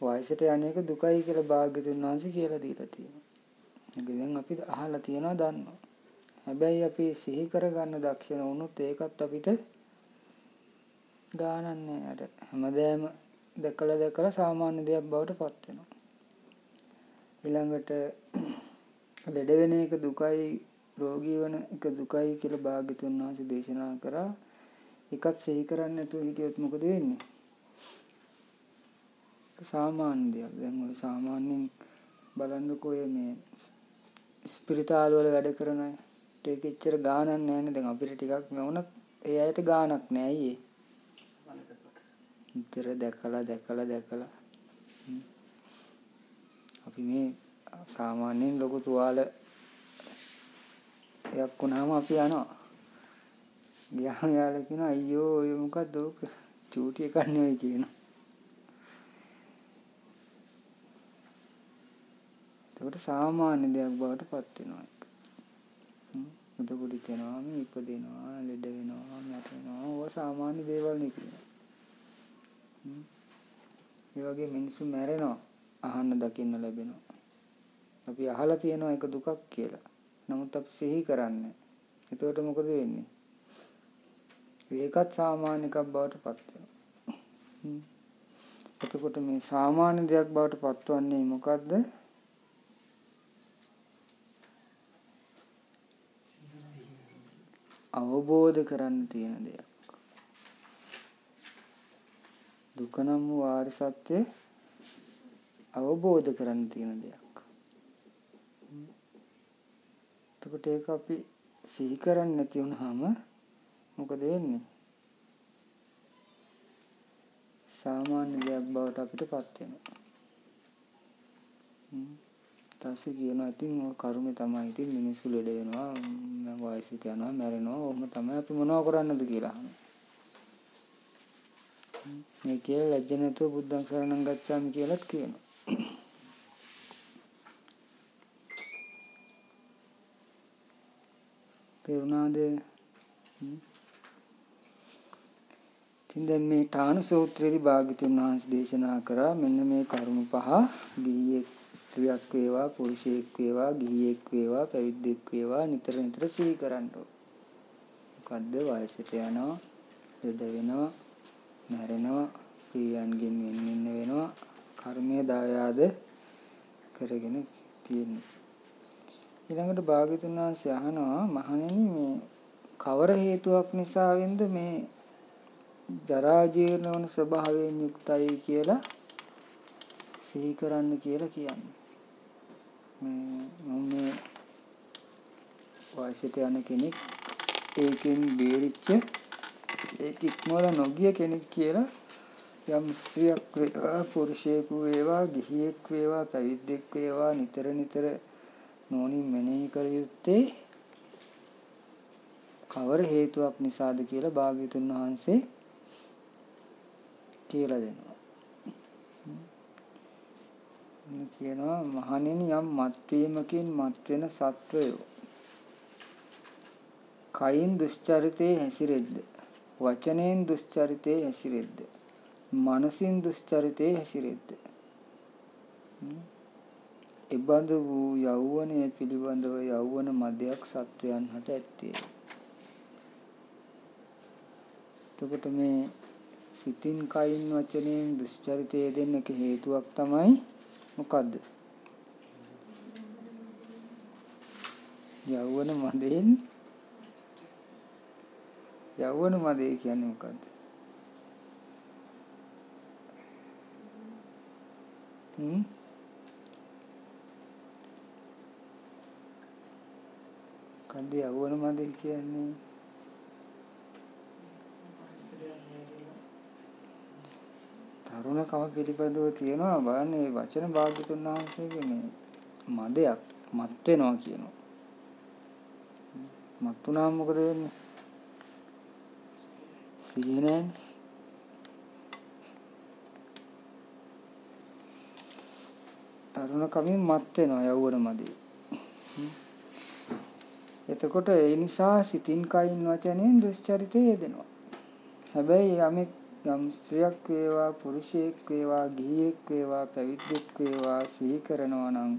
වයසට යන්නේක දුකයි කියලා භාග්‍යතුන් වහන්සේ කියලා දීලා තියෙනවා. ඒක දැන් අපි අහලා තියෙනවා දන්නවා. හැබැයි අපි සිහි කරගන්න දක්ෂ වුණොත් ඒකත් අපිට ගානන්නේ අර හැමදේම දැකලා දැකලා සාමාන්‍ය දෙයක් බවට පත් වෙනවා. ඊළඟට ලෙඩ වෙන එක දුකයි රෝගී වෙන එක දුකයි කියලා භාග්‍යතුන් වහන්සේ දේශනා කරා. එකත් සිහි කරන්නේ නැතුව හිටියොත් මොකද වෙන්නේ? සාමාන්‍ය දෙයක්. දැන් ඔය සාමාන්‍යයෙන් බලන්නකෝ ඔය මේ ස්පිරිතාල වල වැඩ කරන අය. ඒක එච්චර ගාණක් නැහැනේ. දැන් අපිට ටිකක් වුණත් ඒ අයට ගාණක් නැහැ අයියේ. නිතර දැකලා දැකලා දැකලා අපි මේ සාමාන්‍යයෙන් ලොකු තුවාල එකක් වුණාම අපි යනවා. ගියාම යාළුවා කියනවා අයියෝ ඔය මොකද්ද ඕක චූටි එකක් නෙවෙයි කියනවා. එතකොට සාමාන්‍ය දෙයක් බවට පත් වෙනවා. එතකොට හිතෙනවා මේ ඉපදෙනවා, ලෙඩ වෙනවා, මැරෙනවා. ඕවා සාමාන්‍ය දේවල් නේ කියනවා. ඒ වගේ මිනිස්සු මැරෙනවා අහන්න දකින්න ලැබෙනවා. අපි අහලා තියෙනවා ඒක දුකක් කියලා. නමුත් අපි සිහි කරන්නේ. එතකොට මොකද වෙන්නේ? ඒකත් සාමාන්‍ය එකක් බවට පත් වෙනවා. එතකොට මේ සාමාන්‍ය දෙයක් බවට පත්වන්නේ මොකද්ද? අවබෝධ කරන්න තියෙන දෙයක්. දුක නම් වූ ආර්ය සත්‍ය අවබෝධ කරන්න තියෙන දෙයක්. එතකොට ඒක අපි සිහි කරන්නේ නැති වුනහම මොකද වෙන්නේ? සාමාන්‍ය දෙයක් බවට අපිට පත් වෙනවා. ඊටසේ කියනවා ඉතින් ඔය කර්මේ තමයි ඉතින් මිනිස්සු ලෙඩ වෙනවා මම වයසට යනවා මැරෙනවා ඔහොම තමයි අපි මොනව කරන්නද කියලා අහනවා. මේ කියලා ලැජ්ජ නැතුව බුද්ධං සරණං ගච්ඡාමි කියලාත් කියනවා. තේරුණාද? ඉතින් දැන් මේ ඨාන සූත්‍රයේදී භාග්‍යතුන් වහන්සේ දේශනා කරා මෙන්න මේ කරුණු පහ. ගිහියෙක් ස්ත්‍රියක් වේවා පුරුෂයෙක් වේවා ගිහියෙක් වේවා පැවිද්දෙක් වේවා නිතර නිතර සිහි කරන්න මොකද්ද? වයසට යනවා ලෙඩ වෙනවා මැරෙනවා ප්‍රියයන්ගෙන් වෙන්න වෙනවා. කර්මය දායාද කරගෙන තියෙන්නේ ඊළඟට භාග්‍යතුන් වහන්සේ අහනවා මහණෙනි මේ කවර හේතුවක් නිසාවෙන්ද මේ ජරා ජීර්ණ වන ස්වභාවයෙන් යුක්තයි කියලා සිහි කරන්න කියලා කියන්නේ. මේ මම මේ වයසට යන කෙනෙක් ඒකෙන් බේරිච්ච ඒක ඉක්මවල නොගිය කෙනෙක් කියලා යම් ස්ත්‍රියක් වේවා පුරුෂයෙකු වේවා ගිහියෙක් වේවා පැවිද්දෙක් වේවා නිතර නිතර නෝනින් මෙනෙහි කළ යුත්තේ කවර හේතුවක් නිසාද කියලා භාග්‍යතුන් වහන්සේ කියලා දෙනවා. කියනවා මහණෙනි යම් මත්වීමකින් මත්වෙන සත්වයෝ කයින් දුස්චරිතේ හැසිරෙද්ද? වචනයෙන් දුස්චරිතේ හැසිරෙද්ද? මනසින් දුස්චරිතේ හැසිරෙද්ද? එබඳ වූ යෞවනය පිළිබඳව යෞවන මදයක් සත්වයන් හට ඇත්තේ. එතකොට මේ සිතින් කයින් වචනයෙන් දුස්චරිතය දෙන්නක හේතුවක් තමයි මොකද්ද? යෞවන මදයෙන් යෞවන මදේ කියන්නේ මොකද්ද? හ්ම් කන්ද යවුවන මදේ කියන්නේ තරුණකම පිළිබඳව තියෙනවා. බලන්න මේ වචන භාග්‍යතුන් වහන්සේගේ මේ මදයක් මත් වෙනවා කියනවා. මත් වුණාම මොකද වෙන්නේ? සිහිය නැන්නේ තරුණකමින් මත් වෙනවා යවුවන මදේ. එතකොට ඒ නිසා සිතින් කයින් වචනෙන් දුස්චරිතය යෙදෙනවා. හැබැයි යමෙක් යම් ස්ත්‍රියක් වේවා පුරුෂයෙක් වේවා ගිහියෙක් වේවා පැවිද්දෙක් වේවා සිහි කරනවා නම්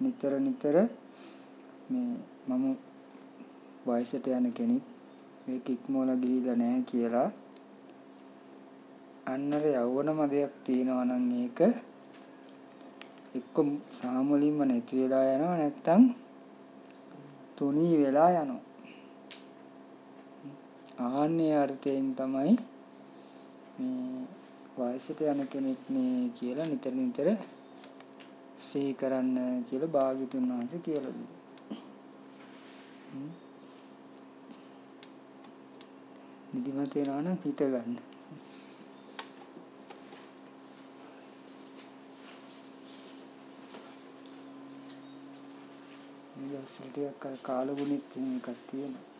නිතර නිතර මේ මම වයසට යන කෙනෙක් ඒක ඉක්මවලා ගිහිලා නැහැ කියලා අන්නර යවනම දෙයක් තියෙනවා නම් ඒක එක්ක සාමුලින්ම නැති වෙලා යනවා නැත්තම් තුනී වෙලා යනවා. ආන්නේ අර්ථයෙන් තමයි මේ වයසට යන කෙනෙක් නේ කියලා නිතර නිතර සිහි කරන්න කියලා භාග්‍යතුන් වහන්සේ කියලා දුන්නා. නිදිමත වෙනවා නම් හිත ගන්න. මේ දවස්වල ටිකක් අර කාලගුණෙත් එහෙම එකක් තියෙනවා.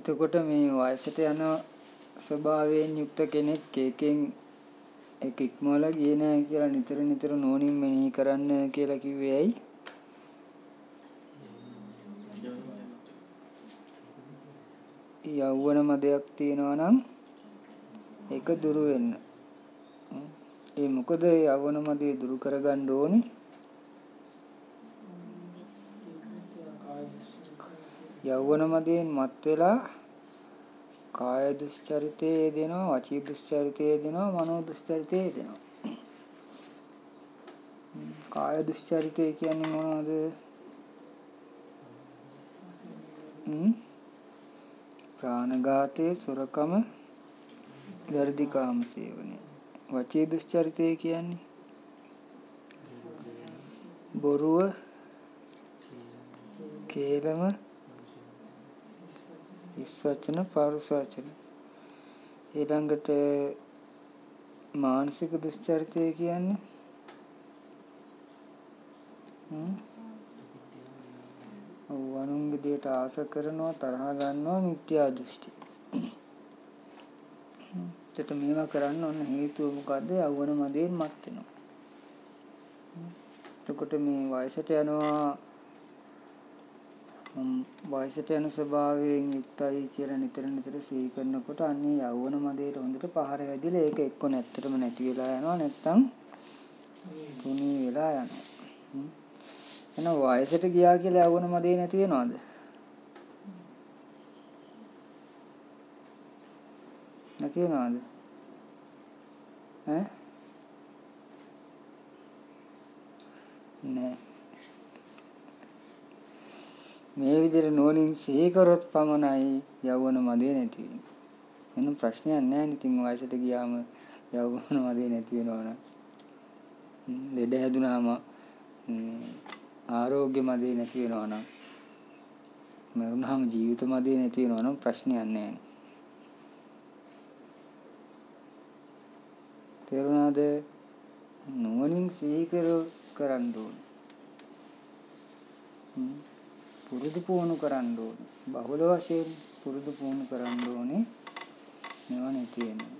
එතකොට මේ වයසට යන ස්වභාවයෙන් යුක්ත කෙනෙක් ඒකෙන් ඒක ඉක්මවලා ගියේ නෑ කියලා නිතර නිතර නෝනින් මෙනෙහි කරන්න කියලා කිව්වේ ඇයි? යෞවන මදයක් තියෙනවා නම් ඒක දුරු වෙන්න. ඒ මොකද යෞවන මදේ දුරු කරගන්න ඕනේ? යෞවන මදයෙන් මත් වෙලා කාය දුස්චරිතයේ දෙනවා වචී දුස්චරිතයේ දෙනවා මනෝ දුස්චරිතයේ දෙනවා කාය දුස්චරිතය කියන්නේ මොනවද? ප්‍රාණඝාතයේ සොරකම දර්දි කාම සේවනය. වචී දුස්චරිතය කියන්නේ? බොරුව කේලම හිස් වචන පරුස වචන ඊළඟට මානසික දුස්චරිතය කියන්නේ හ්ම් ඔව් අනුන්ගේ දෙයට ආස කරනවා තරහ ගන්නවා මිත්‍යා දෘෂ්ටි. එතකොට මේවා කරන්න ඕන හේතුව මොකද්ද? යවවන මදයෙන් මත් වෙනවා. එතකොට මේ වයසට යනවා වයසට යන ස්වභාවයෙන් යුක්තයි කියලා නිතර නිතර සිහි කරනකොට අන්නේ යවවන මදේට හොඳට පහර වැදිලා ඒක එක්ක නැත්තටම නැති වෙලා යනවා නැත්තම් තුනී වෙලා යනවා. එහෙනම් වයසට ගියා කියලා යවවන මදේ නැති වෙනවද? නැති වෙනවද? ඈ? නෑ. මේ විදිහට නෝනින් සිහි කරොත් පමණයි යවවන මදේ නැති වෙන්නේ. එහෙනම් ප්‍රශ්නයක් නෑ නේ ඉතින් වයසට ගියාම යවවන මදේ නැති වෙනවනම්. ලෙඩ හැදුනාම ආරෝග්‍ය මදේ නැති වෙනවා නම් මරුණාම ජීවිත මදේ නැති වෙනවා නම් ප්‍රශ්නයක් නැහැ. තේරුණාද? නුවණින් සිහි කරන්න ඕන. පුරුදු පුහුණු කරන්න ඕන. බහුල වශයෙන් පුරුදු පුහුණු කරන්න ඕනේ. මේවා නැති වෙනවා.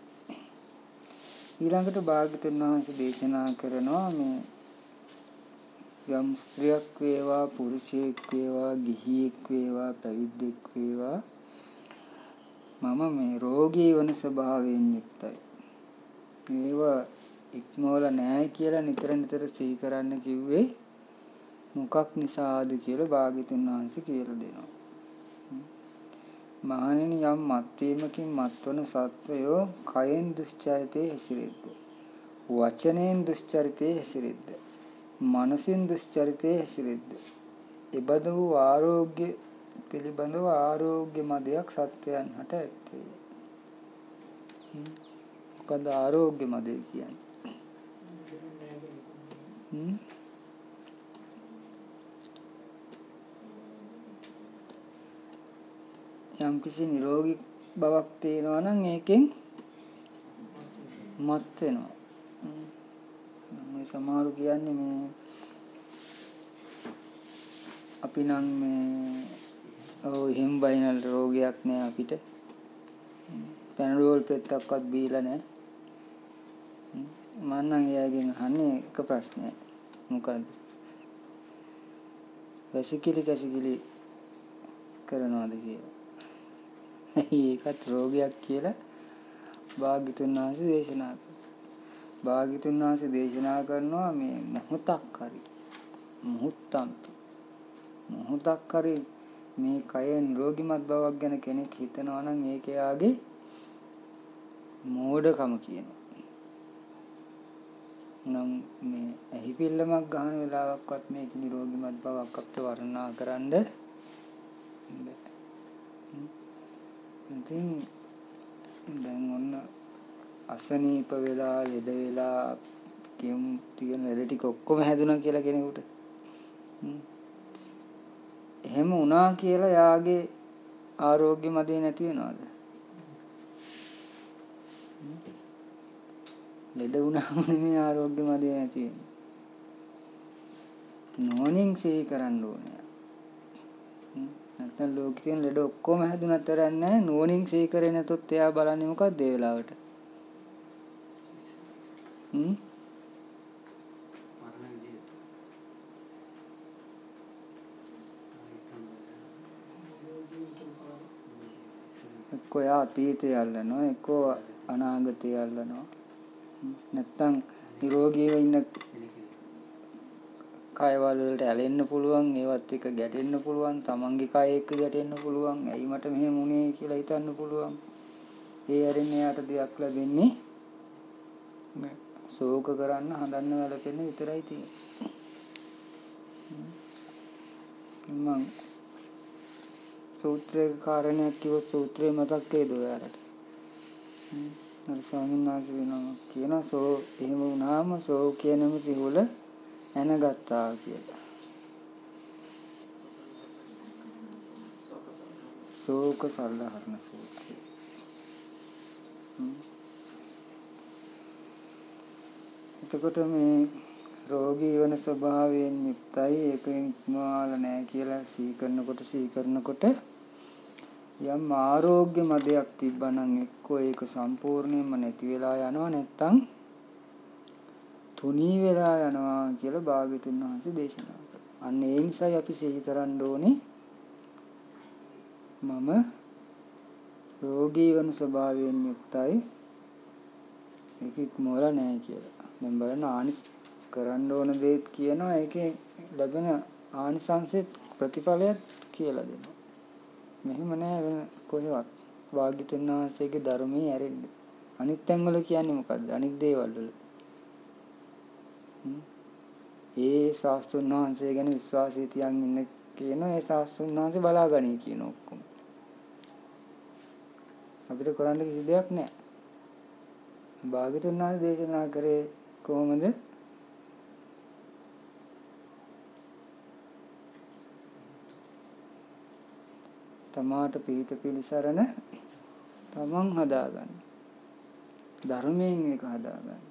ඊළඟට භාග්‍යතුන් වහන්සේ දේශනා කරනවා මේ යම් ස්ත්‍රියක් වේවා පුරුෂයෙක් වේවා ගිහියෙක් වේවා පැවිද්දෙක් වේවා මම මේ රෝගී වන ස්වභාවයෙන් යුක්තයි. ඒව ඉක්මවල නැහැ කියලා නිතර නිතර සිහි කරන්න කිව්වේ මොකක් නිසාද කියලා භාග්‍යතුන් වහන්සේ කියලා දෙනවා. මහණෙනි යම් මත්වීමකින් මත්වන සත්වයෝ කයෙන් දුස්චරිතයේ හැසිරෙද්ද? වචනයෙන් දුස්චරිතයේ හැසිරෙද්ද? මනසින් දුස්චරිතයේ හැසිරෙද්ද? එබඳ වූ ආරෝග්‍ය පිළිබඳව ආරෝග්‍ය මදයක් සත්වයන් හට ඇත්තේ. මොකද ආරෝග්‍ය මදය කියන්නේ? යම්කිසි නිරෝගී බවක් තියෙනවා නම් ඒකෙන් මත් වෙනවා. මේ සමහරු කියන්නේ මේ අපි නම් මේ ඔව් එහෙම බයිනල් රෝගයක් නෑ අපිට. පැනඩෝල් පෙත්තක්වත් බීලා නෑ. මම නම් එයාගෙන් අහන්නේ එක ප්‍රශ්නයක්. මොකද්ද? වැසිකිලි කැසිකිලි කරනවද කියලා. ඒකත් රෝගයක් කියලා භාග්‍යතුන් වහන්සේ දේශනා භාග්‍යතුන් වහන්සේ දේශනා කරනවා මේ මොහොතක් හරි මොහොත්තම්පි මොහොතක් හරි මේ කය නිරෝගිමත් බවක් ගැන කෙනෙක් හිතනවා නම් ඒක යාගේ මෝඩකම කියනවා. නම් මේ ඇහි පිල්ලමක් ගන්න වෙලාවක්වත් මේක නිරෝගිමත් බවක් අපිට වර්ණනා කරන්න ඉතින් දැන් ඔන්න අසනීප වෙලා ලෙඩ වෙලා කියමු තියෙන ලෙඩ ටික ඔක්කොම හැදුනා කියලා කෙනෙකුට. එහෙම වුණා කියලා යාගේ ආරෝග්‍ය මදේ නැති වෙනවද? ලෙඩ වුණාම නෙමෙයි ආරෝග්‍ය මදේ නැති වෙන්නේ. නෝනින් සිහි කරන්න ඕනේ. නැත්නම් ලෝකේ තියෙන ලෙඩ ඔක්කොම හැදුනත් තරන්නේ නැහැ නුවණින් සිහි කරේ නැතොත් එයා බලන්නේ මොකද්ද ඒ වෙලාවට? හ්ම්? එක්කෝ යා අතීතය අල්ලනවා එක්කෝ අනාගතය අල්ලනවා. නැත්තම් නිරෝගීව ඉන්න කයවල වලට ඇලෙන්න පුළුවන් ඒවත් එක්ක ගැටෙන්න පුළුවන් තමන්ගේ කය එක්ක ගැටෙන්න පුළුවන් ඇයි මට මෙහෙම වුනේ කියලා හිතන්න පුළුවන්. ඒ ඇරෙන්න යාට දෙයක් ලැබෙන්නේ ශෝක කරන්න හඳන්න වැළපෙන්න විතරයි තියෙන්නේ. මම සූත්‍රයක කාරණයක් කිව්වොත් සූත්‍රය මතක් වේද ඔයාලට? අර ස්වාමීන් වහන්සේ වෙනවා කියනවා සෝ එහෙම වුණාම සෝ කියන මිතිහුල ඇනගත්තා කියලා. ශෝක සල්ලහරණ සූත්‍රය. එතකොට මේ රෝගී වන ස්වභාවයෙන් යුක්තයි ඒක ඉක්මවාල නැහැ කියලා සී කරනකොට සී කරනකොට යම් ආරෝග්‍ය මදයක් තිබ්බනම් එක්කෝ ඒක සම්පූර්ණයෙන්ම නැති වෙලා යනවා නැත්තම් තුනී වෙලා යනවා කියලා භාග්‍යතුන් වහන්සේ දේශනා කළා. අන්න ඒ නිසායි අපි සිහි කරන්න ඕනේ මම රෝගී වන ස්වභාවයෙන් යුක්තයි. ඒකෙක් මොල නැහැ කියලා. දැන් බලන්න ආනිස් කරන්න ඕන දේත් කියනවා ඒකේ ලැබෙන ආනිසංසෙත් ප්‍රතිඵලයක් කියලා දෙනවා. මෙහෙම නෑ වෙන කොහෙවත්. භාග්‍යතුන් වහන්සේගේ ධර්මයේ ඇරෙන්න. අනිත් තැන්වල කියන්නේ මොකද්ද? අනිත් දේවල් වල. ඒ ශාස්ත්‍රුන් වහන්සේ ගැන විශ්වාසය තියන් ඉන්න කියන ඒ ශාස්ත්‍රුන් වහන්සේ බලාගනී කියන ඔක්කොම. අපිට කරන්න කිසි දෙයක් නැහැ. භාග්‍යතුන් වහන්සේ දේශනා කරේ කොහොමද? තමාට පීත පිලිසරණ තමන් හදාගන්න. ධර්මයෙන් ඒක හදාගන්න.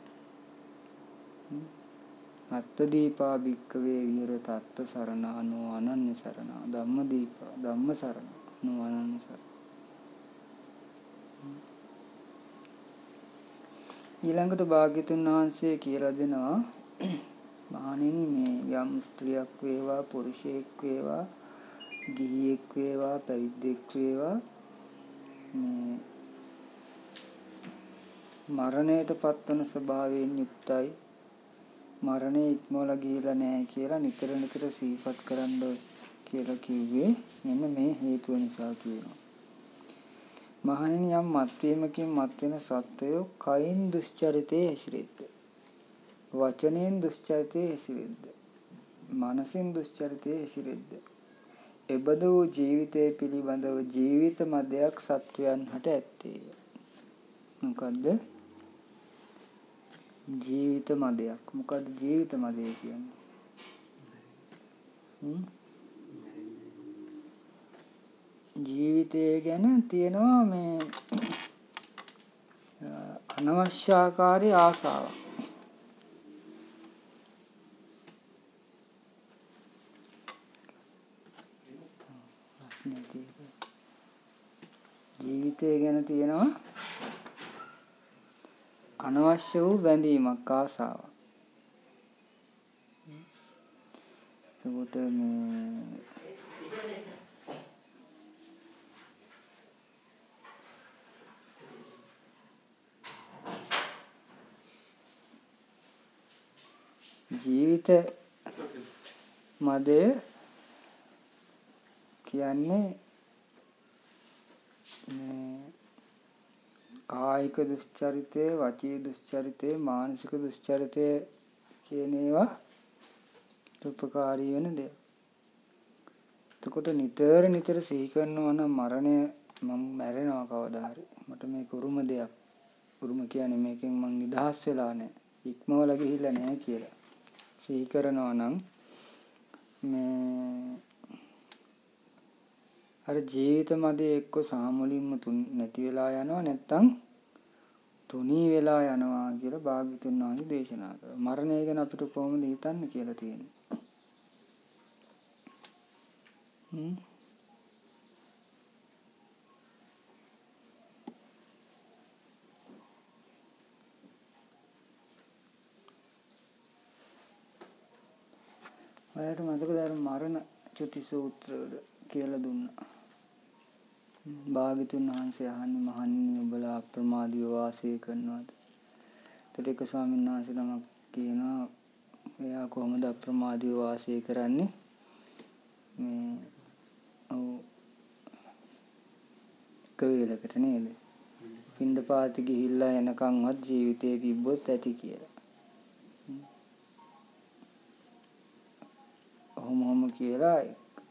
අත්තදීපා භික්කවේ විහෙරත අත්ත සරණ අනෝ අනන්‍ය සරණ ධම්මදීපා ධම්ම සරණ අනෝ අනන්‍ය සරණ. ඊළඟට භාග්‍යතුන් වහන්සේ කියලා දෙනවා මහණෙනි මේ යම් ස්ත්‍රියක් වේවා පුරුෂයෙක් වේවා ගිහියෙක් වේවා පැවිද්දෙක් වේවා මේ මරණයට පත්වන ස්වභාවයෙන් යුක්තයි. මරණය ඉක්මවලා ගිහිලා නැහැ කියලා නිතර නිතර සිහිපත් කරන්න කියලා කිව්වේ මෙන්න මේ හේතුව නිසා කියනවා. මහණෙනි යම් මත්වීමකින් මත්වෙන සත්වයෝ කයින් දුස්චරිතයේ හැසිරෙද්ද. වචනයෙන් දුස්චරිතයේ හැසිරෙද්ද. මනසින් දුස්චරිතයේ හැසිරෙද්ද. එබඳු ජීවිතය පිළිබඳව ජීවිත මදයක් සත්වයන් හට ඇත්තේය. මොකද්ද? ජීවිත මදයක්. මොකද්ද ජීවිත මදය කියන්නේ? ජීවිතය ගැන තියෙනවා මේ අනවශ්‍යාකාරී ආසාවක්. ජීවිතය ගැන තියෙනවා අනවශ්‍ය වූ බැඳීමක් ආසාවක්. එතකොට මේ ජීවිත මදය කියන්නේ කායික දුස්චරිතය, වචී දුස්චරිතය, මානසික දුස්චරිතය කියන ඒවා උපකාරී වෙන දෙයක්. එතකොට නිතර නිතර සිහි කරනවා නම් මරණය මම මැරෙනවා කවදා හරි. මට මේක උරුම දෙයක්. උරුම කියන්නේ මේකෙන් මං නිදහස් වෙලා නැහැ. ඉක්මවල ගිහිල්ලා නැහැ කියලා. සිහි කරනවා නම් මේ අර ජීවිත මදේ එක්ක සාමුලින්ම තුන් නැති වෙලා යනවා නැත්තම් තුනී වෙලා යනවා කියලා භාග්‍යතුන් වහන්සේ දේශනා කරා. මරණය ගැන අපිට කොහොමද හිතන්න කියලා තියෙන්නේ. හ්ම් ඔයාලට මතකද අර මරණ චුති සූත්‍රවල කියලා දුන්නා. භාග්‍යතුන් වහන්සේ අහන්නේ මහන්නේ ඔබලා අප්‍රමාදීව වාසය කරනවද? එතකොට එක ස්වාමීන් වහන්සේ නමක් කියනවා එයා කොහොමද අප්‍රමාදීව වාසය කරන්නේ? මේ ඔව් කවේලකට නේද? පින්ඩ පාති ගිහිල්ලා එනකන්වත් ජීවිතේ තිබ්බොත් ඇති කියලා. ඔහොම ඔහොම කියලා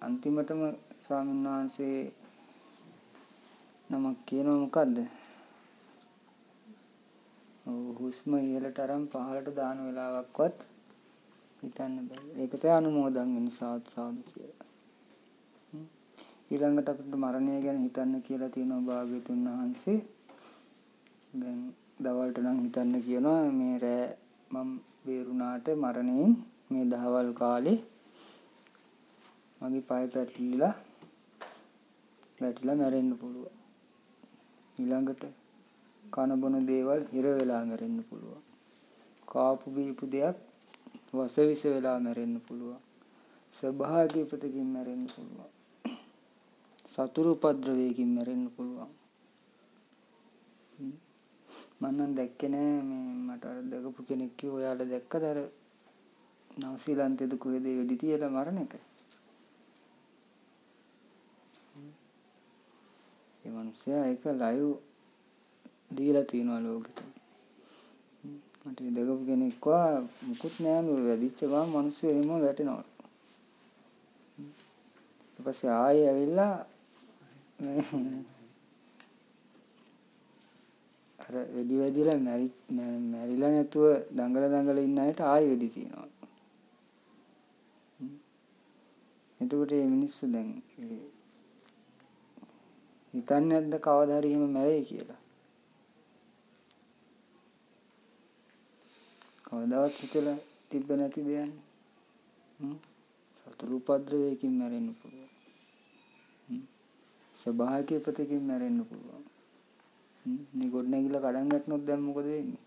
අන්තිමටම ස්වාමීන් වහන්සේ නමක් කියනවා මොකද්ද? ඔව් හුස්ම ඉහළට අරන් පහළට දාන වෙලාවක්වත් හිතන්න බෑ. ඒක තමයි අනුමෝදන් වෙන සාදු සාදු කියලා. ඊළඟට අපිට මරණය ගැන හිතන්න කියලා තියෙනවා භාග්‍යතුන් වහන්සේ. දැන් දවල්ට නම් හිතන්න කියනවා මේ රෑ මම බේරුණාට මරණයෙන් මේ දහවල් කාලේ මගේ පය පැටලිලා වැටිලා මැරෙන්න පුළුවන්. ඊළඟට කන බොන දේවල් හිර වෙලා මැරෙන්න පුළුවන්. කාපු බීපු දෙයක් වසවිස වෙලා මැරෙන්න පුළුවන්. ස්වභාවික ඉපතකින් මැරෙන්න පුළුවන්. සතුරු උපද්‍රවයකින් මැරෙන්න පුළුවන්. මම නම් දැක්කේ නෑ මේ මට අර දැකපු කෙනෙක් කිව්වා ඔයාලා දැක්කද අර නවසීලන්තේද කොහෙද වෙඩි තියලා මරණ එක? ඒ මනුස්සයා ඒක ලයිව් දීලා තියනවා ලෝකෙට. මට දැකපු කෙනෙක් වා මුකුත් නෑලු වැඩිච්ච ගමන් මිනිස්සු එහෙම වැටෙනවා. ඊට පස්සේ ආයෙ ඇවිල්ලා අර වෙඩි වැදිලා මැරිලා නැතුව දඟල දඟල ඉන්න අයට ආයෙ වෙඩි තියනවා. එතකොට මේ මිනිස්සු දැන් හිතන්නේ නැද්ද කවදා හරි එහෙම මැරෙයි කියලා? කවදාවත් හිතලා තිබ්බ නැති දෙයක්. සතුරු උපද්‍රවයකින් මැරෙන්න පුළුවන්. ස්වභාවික ඉපතකින් මැරෙන්න පුළුවන්. මේ ගොඩ නැගිලා කඩන් වැටුනොත් දැන් මොකද වෙන්නේ?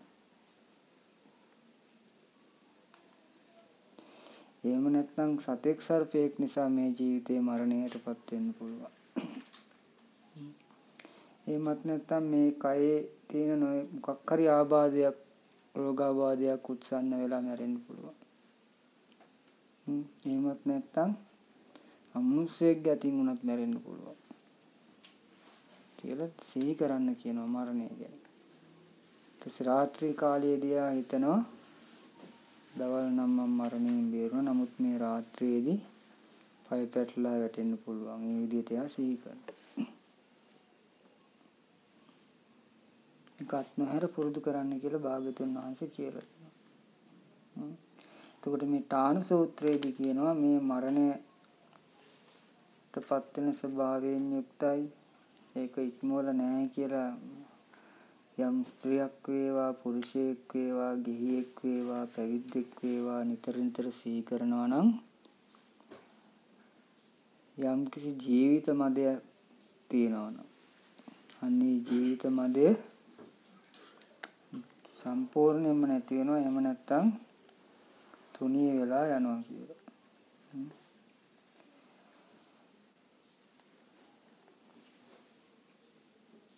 එහෙම නැත්නම් සතෙක් සර්පයෙක් නිසා මේ ජීවිතේ මරණයටපත් වෙන්න පුළුවන්. එහෙමත් නැත්නම් මේ කයේ තියෙන මොකක් හරි ආබාධයක් රෝගාබාධයක් උත්සන්න වෙලා මැරෙන්න පුළුවන්. එහෙමත් නැත්නම් අමනුෂ්‍යයෙක් ගැතින් උනත් මැරෙන්න පුළුවන්. කියලා සිහි කරන්න කියනවා මරණය ගැන. ඊට රාත්‍රී කාලයේදී හිතනවා දවල් නම් මම මරණයෙන් බේරුණා. නමුත් මේ රාත්‍රියේදී පය පැටලලා වැටෙන්න පුළුවන්. ඒ විදිහට එයා සිහි කරනවා. එකත් නොහැර පුරුදු කරන්න කියලා භාග්‍යතුන් වහන්සේ කියලා තියෙනවා. එතකොට මේ ඨාන සූත්‍රයේදී කියනවා මේ මරණයටපත් වෙන ස්වභාවයෙන් යුක්තයි. ඒක ඉක්මවල නැහැ කියලා යම් ස්ත්‍රියක් වේවා පුරුෂයෙක් වේවා ගිහියෙක් වේවා පැවිද්දෙක් වේවා නිතර නිතර සිහි කරනවා නම් යම් කිසි ජීවිත මදයක් තියෙනවා නම් අන්නේ ජීවිත මදය සම්පූර්ණයෙන්ම නැති වෙනවා එහෙම නැත්නම් තුනී වෙලා යනවා කියලා.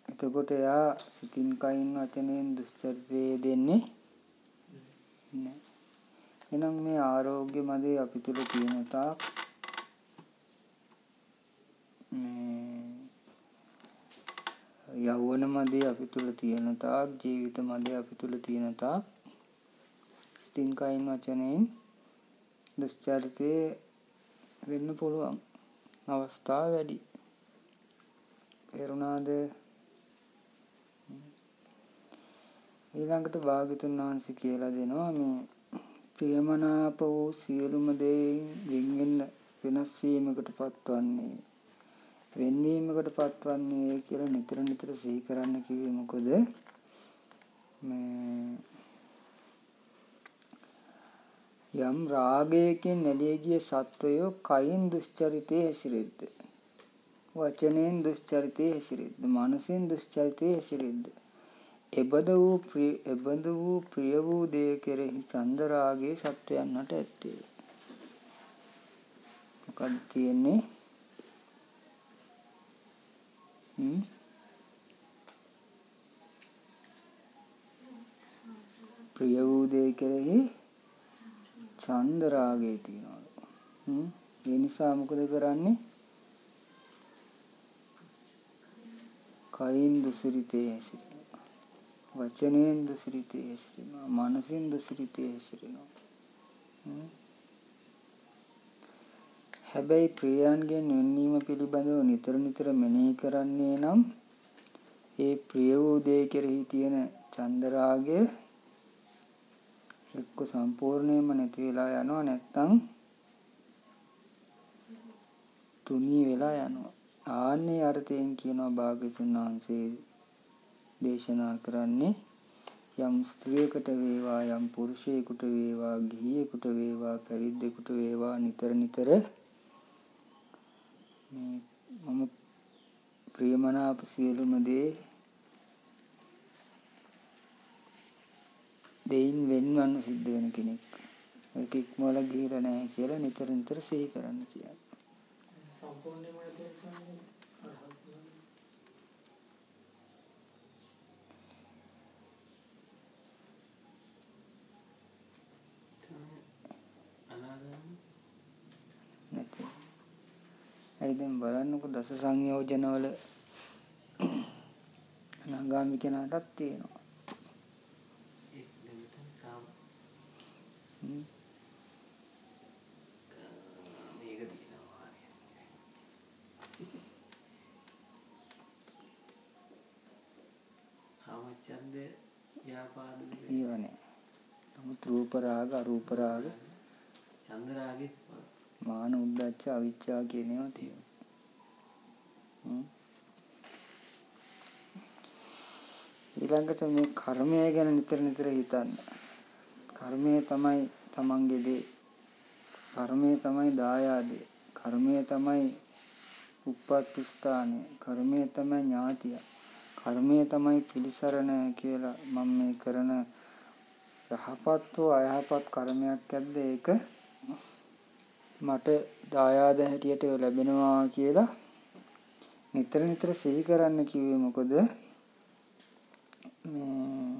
එතකොට එයා සිතින් කයින් වචනෙන් දුස්චරිතය දෙන්නේ නැහැ. එහෙනම් මේ ආරෝග්‍ය මදේ අපි තුල තියෙන තාක් යෞවන මදේ අපි තුල තියෙන තාක් ජීවිත මදේ අපි තුල තියෙන තාක් සිතින් කයින් වචනයෙන් දුස්චරිතේ වෙන්න පුළුවන් අවස්ථා වැඩි. තේරුණාද? ඊළඟට භාග්‍යතුන් වහන්සේ කියලා දෙනවා මේ ප්‍රියමනාප වූ සියලුම දේයින් වෙන්වෙන්න වෙනස් වීමකට පත්වන්නේ වෙන්වීමකට පත්වන්නේ කියලා නිතර නිතර සිහි කරන්න කිව්වේ මොකද? මේ යම් රාගයකින් නැලී ගිය සත්වයෝ කයින් දුස්චරිතයේ හැසිරෙද්ද? වචනයෙන් දුස්චරිතයේ හැසිරෙද්ද? මනසෙන් දුස්චරිතයේ හැසිරෙද්ද? එබඳ වූ ප්‍රිය එබඳ වූ ප්‍රිය වූ දේ කෙරෙහි චන්දරාගයේ සත්වයන්ට ඇත්තේ. මොකක්ද තියෙන්නේ? හ්ම් ප්‍රිය වූ දේ කෙරෙහි ඡන්ද රාගය තියෙනවා. හ්ම් hmm? ඒ නිසා මොකද කරන්නේ? කයින් දුසිරිතේ හැසිරෙනවා. වචනයෙන් දුසිරිතේ හැසිරෙනවා. මනසින් දුසිරිතේ හැසිරෙනවා. Hmm? හැබැයි ප්‍රියයන්ගෙන් වෙන්වීම පිළිබඳව නිතර නිතර මෙනෙහි කරන්නේ නම් ඒ ප්‍රිය වූ දේ කෙරෙහි තියෙන චන්දරාගය එක්ක සම්පූර්ණයෙන්ම නැති වෙලා යනවා නැත්නම් තුනී වෙලා යනවා. ආන්නේ අර්ථයෙන් කියනවා භාග්‍යතුන් වහන්සේ දේශනා කරන්නේ යම් ස්ත්‍රියකට වේවා යම් පුරුෂයෙකුට වේවා ගිහියෙකුට වේවා පැවිද්දෙකුට වේවා නිතර නිතර මේ මම ප්‍රියමනාප සියලුම දේ දෙයින් වෙන්වන්න සිද්ධ වෙන කෙනෙක්. ඒක ඉක්මවල ගිහිලා නැහැ කියලා නිතර නිතර සිහි කරන්න කියන්නේ. සම්පූර්ණයෙන්ම නැති වෙනසන්නේ අරහත් අනාගාමී නැති. ඒ දැන් බලන්නකො දස සංයෝජනවල අනාගාමී කෙනාටත් තියෙනවා. එක් දෙවිතන් කාම හ්ම්. මේක දිනනවා කාමච්ඡන්දය ව්‍යාපාද ඒව නෑ. නමුත් රූප රාග අරූප රාග චන්දරාගෙත් මාන උද්දච්ච අවිච්ඡා කියන ඒවා තියෙනවා. හ්ම්. ඊළඟට මේ කර්මය ගැන නිතර නිතර හිතන්න. කර්මය තමයි තමන්ගේ දේ. කර්මය තමයි දායාදේ. කර්මය තමයි උප්පත්ති ස්ථානය. කර්මය තමයි ඥාතිය. කර්මය තමයි පිළිසරණ කියලා මම මේ කරන යහපත් හෝ අයහපත් කර්මයක් ඇද්ද ඒක මට දායාද හැටියට ලැබෙනවා කියලා නිතර නිතර සිහි කරන්න කිව්වේ මොකද මේ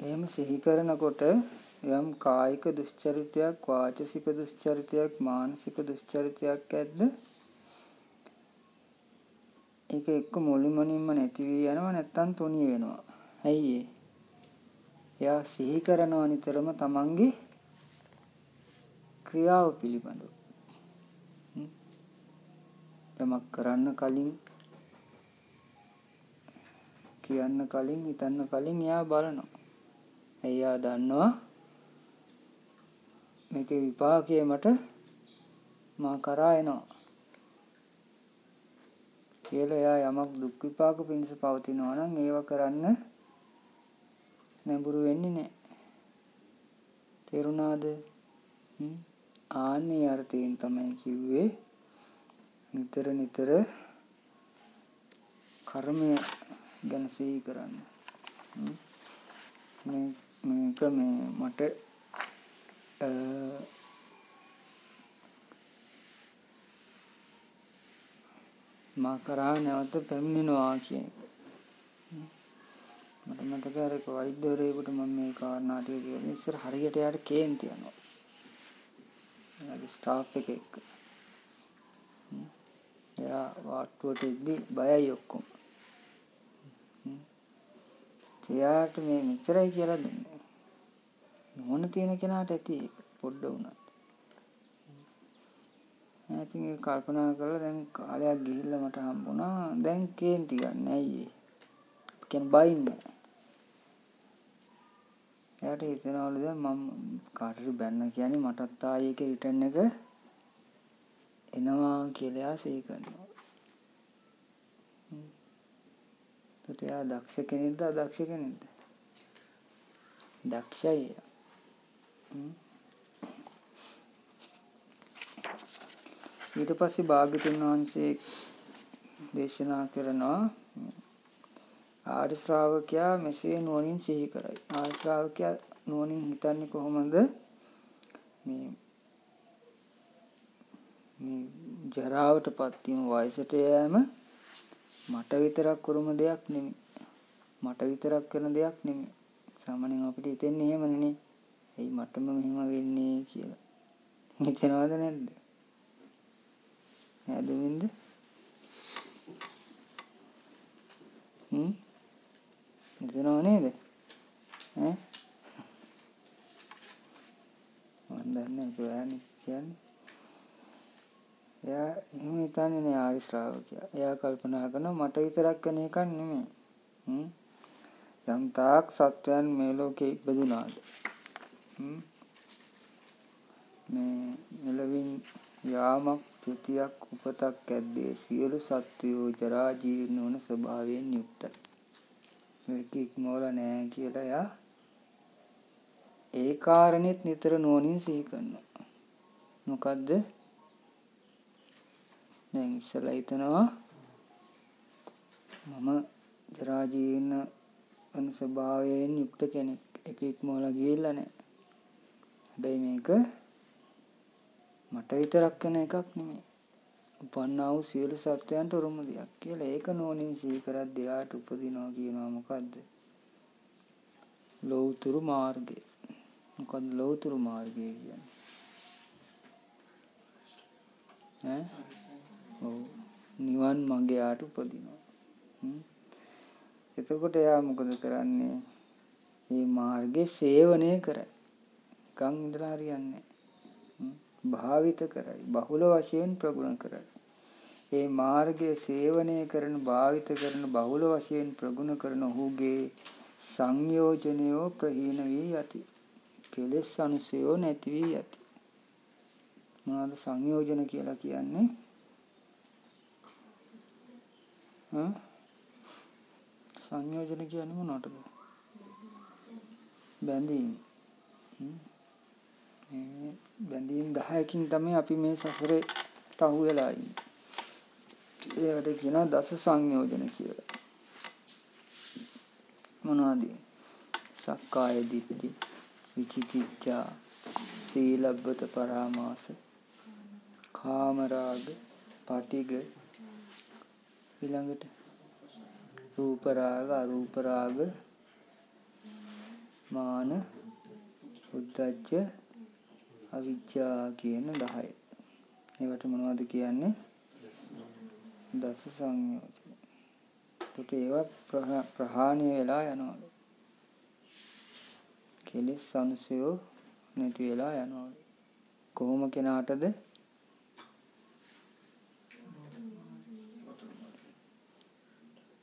එහෙම සිහි කරනකොට යම් කායික දුස්චරිතයක් වාචසික දුස්චරිතයක් මානසික දුස්චරිතයක් ඇද්ද ඒක එක්ක මුලින්මනින්ම නැති වී යනවා නැත්තම් තුනී වෙනවා. ඇයි ඒ? එයා සිහි කරනවා නිතරම තමන්ගේ ක්‍රියාව පිළිබඳව. යමක් කරන්න කලින් කියන්න කලින් හිතන්න කලින් එයා බලනවා. එයා දන්නවා මේකේ විපාකය මට මා කරා එනවා. කියලා එයා යමක් දුක් විපාක පිණිස පවතිනවා නම් ඒව කරන්න නැඹුරු වෙන්නේ නැහැ. තේරුණාද? ආන්නේ අර්ථයෙන් තමයි කිව්වේ නිතර නිතර කර්මය ගැන සිහි කරන්න. මේ මේක මේ මට මා කරා නැවත පැමිණෙනවා කියන මට මතකයි අර වෛද්‍යවරයෙකුට මම මේ කාරණා ටික කියන්නේ ඉස්සර හරියට යාට කේන්ති යනවා. එයාගේ ස්ටාෆ් එක එක්ක. එයා වාට්ටුවට ඉද්දි බයයි ඔක්කොම. එයාට මේ මෙච්චරයි කියලා දුන්නේ. නොවන තියෙන කෙනාට ඇති ඒක පොඩ්ඩ වුණත්. ඉතින් ඒක කල්පනා කරලා දැන් කාලයක් ගිහිල්ලා මට හම්බුණා දැන් කේන්ති ගන්න ඇයි ඒ කියන්නේ බයින්නේ එයාට හිතනවලු දැන් මම කාටරි බැන්න කියන්නේ මටත් ආයේ ඒකේ රිටර්න් එක එනවා කියලා එයා සිහි කරනවා. ඒත් එයා දක්ෂ කෙනෙක්ද අදක්ෂ කෙනෙක්ද? දක්ෂයි. ඊට පස්සේ භාග්‍යතුන් වහන්සේ දේශනා කරනවා ආර්ය ශ්‍රාවකයා මෙසේ නුවණින් සිහි කරයි. ආර්ය ශ්‍රාවකයා නුවණින් හිතන්නේ කොහොමද? මේ මේ ජරාවටපත් වීම වයසට යෑම මට විතරක් කරුම දෙයක් නෙමෙයි. මට විතරක් කරන දෙයක් නෙමෙයි. සාමාන්‍යයෙන් අපිට හිතෙන්නේ එහෙමනේ නේ. එයි මටම මෙහෙම වෙන්නේ කියලා. හිතනවද නැද්ද? නෑද නින්ද? හ්ම් හිතනව නේද? ඈ මන් දන්නේ ඒක ඔයානේ කියන්නේ. එයා එහෙම හිතන්නේ නෑ ආරි ශ්‍රාවකයා. එයා කල්පනා කරනවා මට විතරක් වෙන එකක් නෙමෙයි. හ්ම් යම් තාක් සත්වයන් මේ ලෝකේ ඉපදුනාද මේ මෙලවින් යාමක් ත්‍ෘතියක් උපතක් ඇද්දේ සියලු සත්වයෝ ජරා ජීර්ණ වන ස්වභාවයෙන් යුක්තයි. මේක ඉක්මවල නෑ කියලා එයා ඒ කාරණෙත් නිතර නුවණින් සිහි කරනවා. මොකද්ද? දැන් ඉස්සලා හිතනවා මම ජරා ජීර්ණ වන ස්වභාවයෙන් යුක්ත කෙනෙක්. එක ඉක්මවලා ගිහිල්ලා නෑ. හැබැයි මේක මට විතරක් වෙන එකක් නෙමෙයි. උපන්නා වූ සියලු සත්වයන්ට උරුම දෙයක් කියලා ඒක නෝනින් සිහි කරද්දී යාට උපදිනවා කියනවා මොකද්ද? ලෞතුරු මාර්ගය. මොකද්ද ලෞතුරු මාර්ගය කියන්නේ? ඈ? ඔව්. නිවන් මඟ යාට උපදිනවා. එතකොට එයා මොකද කරන්නේ? මේ මාර්ගේ සේවනය කරයි. නිකන් ඉඳලා හරියන්නේ භාවිත කරයි. බහුල වශයෙන් ප්‍රගුණ කරයි. මේ මාර්ගයේ සේවනය කරන භාවිත කරන බහුල වශයෙන් ප්‍රගුණ කරන ඔහුගේ සංයෝජනයෝ ප්‍රහීන වී යති. කෙලෙස් අනුසයෝ නැති වී යති. මොනවද සංයෝජන කියලා කියන්නේ? හ්ම් සංයෝජන කියන්නේ මොනවටද? බැඳීම්. මේ බැඳීම් 10කින් තමයි අපි මේ සසරේට අහු වෙලා ඉන්නේ. ඒකට කියනවා දස සංයෝජන කියලා. මොනවද? සක්කාය දිට්ඨි, විචිකිච්ඡා, සීලබ්බත පරාමාස, කාමරාග, පටිග ඊළඟට රූප රාග අරූප රාග මාන උද්දච්ච අවිජ්ජා කියන 10. ඒවට මොනවද කියන්නේ? දස සංයෝජන. ඒකට ඒවා ප්‍රහාණය වෙලා යනවලු. කෙලෙස් සංසයෝ නැති වෙලා යනවලු. කොහොම කෙනාටද?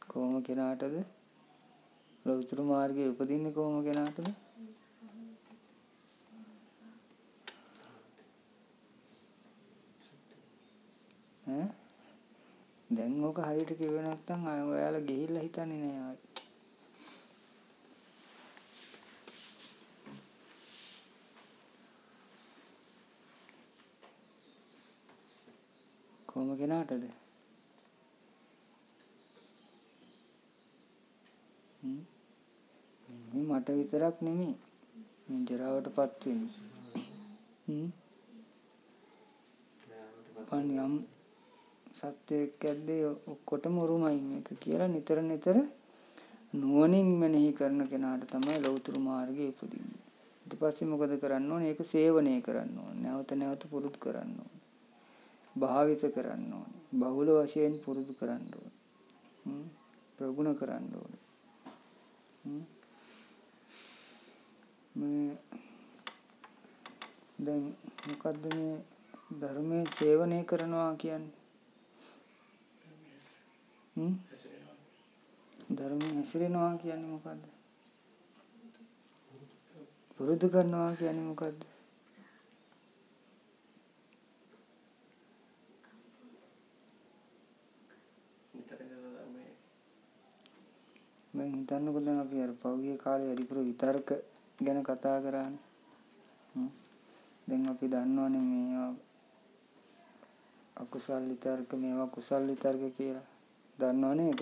කොහොම කෙනාටද? ලෞතර මාර්ගයේ උපදින්නේ කොහොම කෙනාටද? ඈ දැන් ඕක හරියට කිව්වේ නැත්නම් ඔයාලා ගිහිල්ලා හිතන්නේ නෑ. කොහොම කෙනාටද? මේ මට විතරක් නෙමෙයි. මේ ජරාවටපත් වෙන්නේ. හ්ම්. යම් සත්වයක් ඇද්දේ ඔක්කොටම උරුමයි මේක කියලා නිතර නිතර නුවණින් මෙනෙහි කරන කෙනාට තමයි ලෞතර මාර්ගයේ උපදින්නේ. ඊට පස්සේ මොකද කරන්න ඕනේ? ඒක සේවනය කරන්න ඕනේ. නැවත නැවත පුරුදු කරන්න ඕනේ. භාවිත කරන්න ඕනේ. බහුල වශයෙන් පුරුදු කරන්න ඕනේ. ප්‍රගුණ කරන්න ඕනේ. මේ දැන් මොකද්ද මේ ධර්මයේ සේවනය කරනවා කියන්නේ හ්ම් ධර්මයේ හැසිරෙනවා කියන්නේ මොකද්ද? පුරුදු කරනවා කියන්නේ මොකද්ද? මම හිතන්නකො දැන් අපි අර පෞගිය කාලේ වැඩිපුර විතර්ක ගැන කතා කරානේ. දැන් අපි දන්නවනේ මේවා අකුසල් විතර්ක මේවා කුසල් විතර්ක කියලා. දන්නව නේද?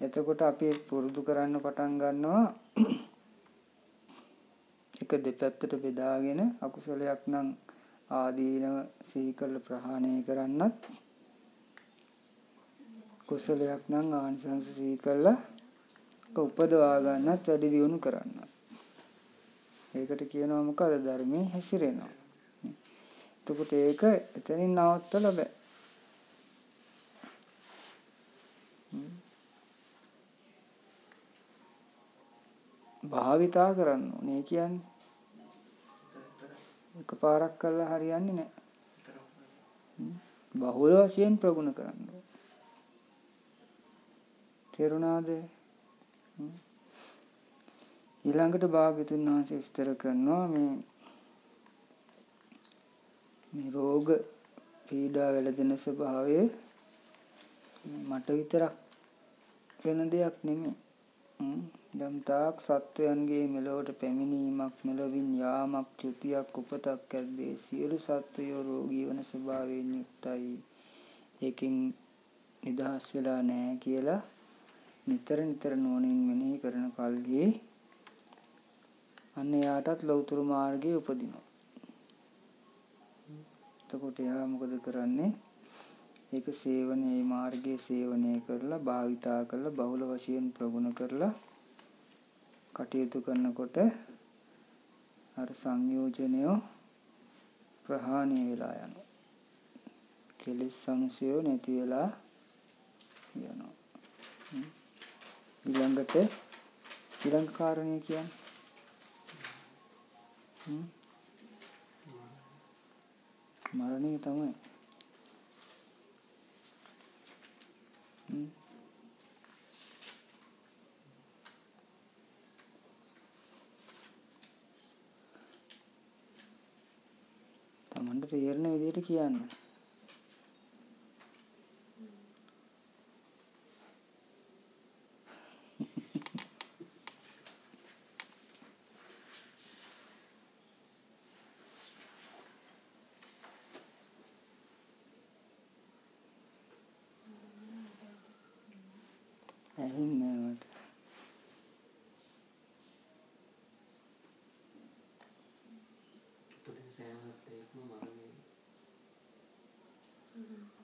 එතකොට අපි පුරුදු කරන්න පටන් ගන්නවා. එක දෙපැත්තට බෙදාගෙන අකුසලයක් නම් ආදීනව සිහි කළ ප්‍රහාණය කරන්නත් කුසලයක් නම් ආනිසංස සිහි කළා උපදවා ගන්නත් වැඩි දියුණු කරන්නත්. ඒකට කියනවා මොකද? ධර්මයේ හැසිරෙනවා. එතකොට ඒක එතනින් නවත්තලා බෑ. භාවිතා කරන්න ඕනේ කියන්නේ එකපාරක් කළා හරියන්නේ නැහැ. බහුල වශයෙන් ප්‍රගුණ කරන්න ඕනේ. තේරුණාද? ඊළඟට භාග්‍යතුන් වහන්සේ විස්තර කරනවා මේ මේ රෝග පීඩා වැළඳෙන ස්වභාවය මට විතරක් වෙන දෙයක් නෙමෙයි. යම් තාක් සත්වයන්ගේ මෙලොවට පැමිණීමක් මෙලොවින් යාමක් චුතියක් උපතක් ඇද්දේ සියලු සත්වයෝ රෝගී වන ස්වභාවයෙන් යුක්තයි. ඒකින් නිදහස් වෙලා නැහැ කියලා නිතර නිතර නුවණින් මෙනෙහි කරන කල්හි අන්න යාටත් ලෞතර මාර්ගයේ උපදිනවා. එතකොට එයා මොකද කරන්නේ? ඒක සේවනයේ මාර්ගයේ සේවනය කරලා භාවිතා කරලා බහුල වශයෙන් ප්‍රගුණ කරලා කටයුතු කරනකොට අර සංයෝජනය ප්‍රහාණය වෙලා යනවා. කෙලෙස් සංසය නැති වෙලා යනවා. ඊළඟට ඊළඟ කාරණේ කියන්නේ මරණය තමයි. තේරෙන විදිහට කියන්න. ඇහින්නේ මට. තුළින් සෑම සත්වයක්ම මරණය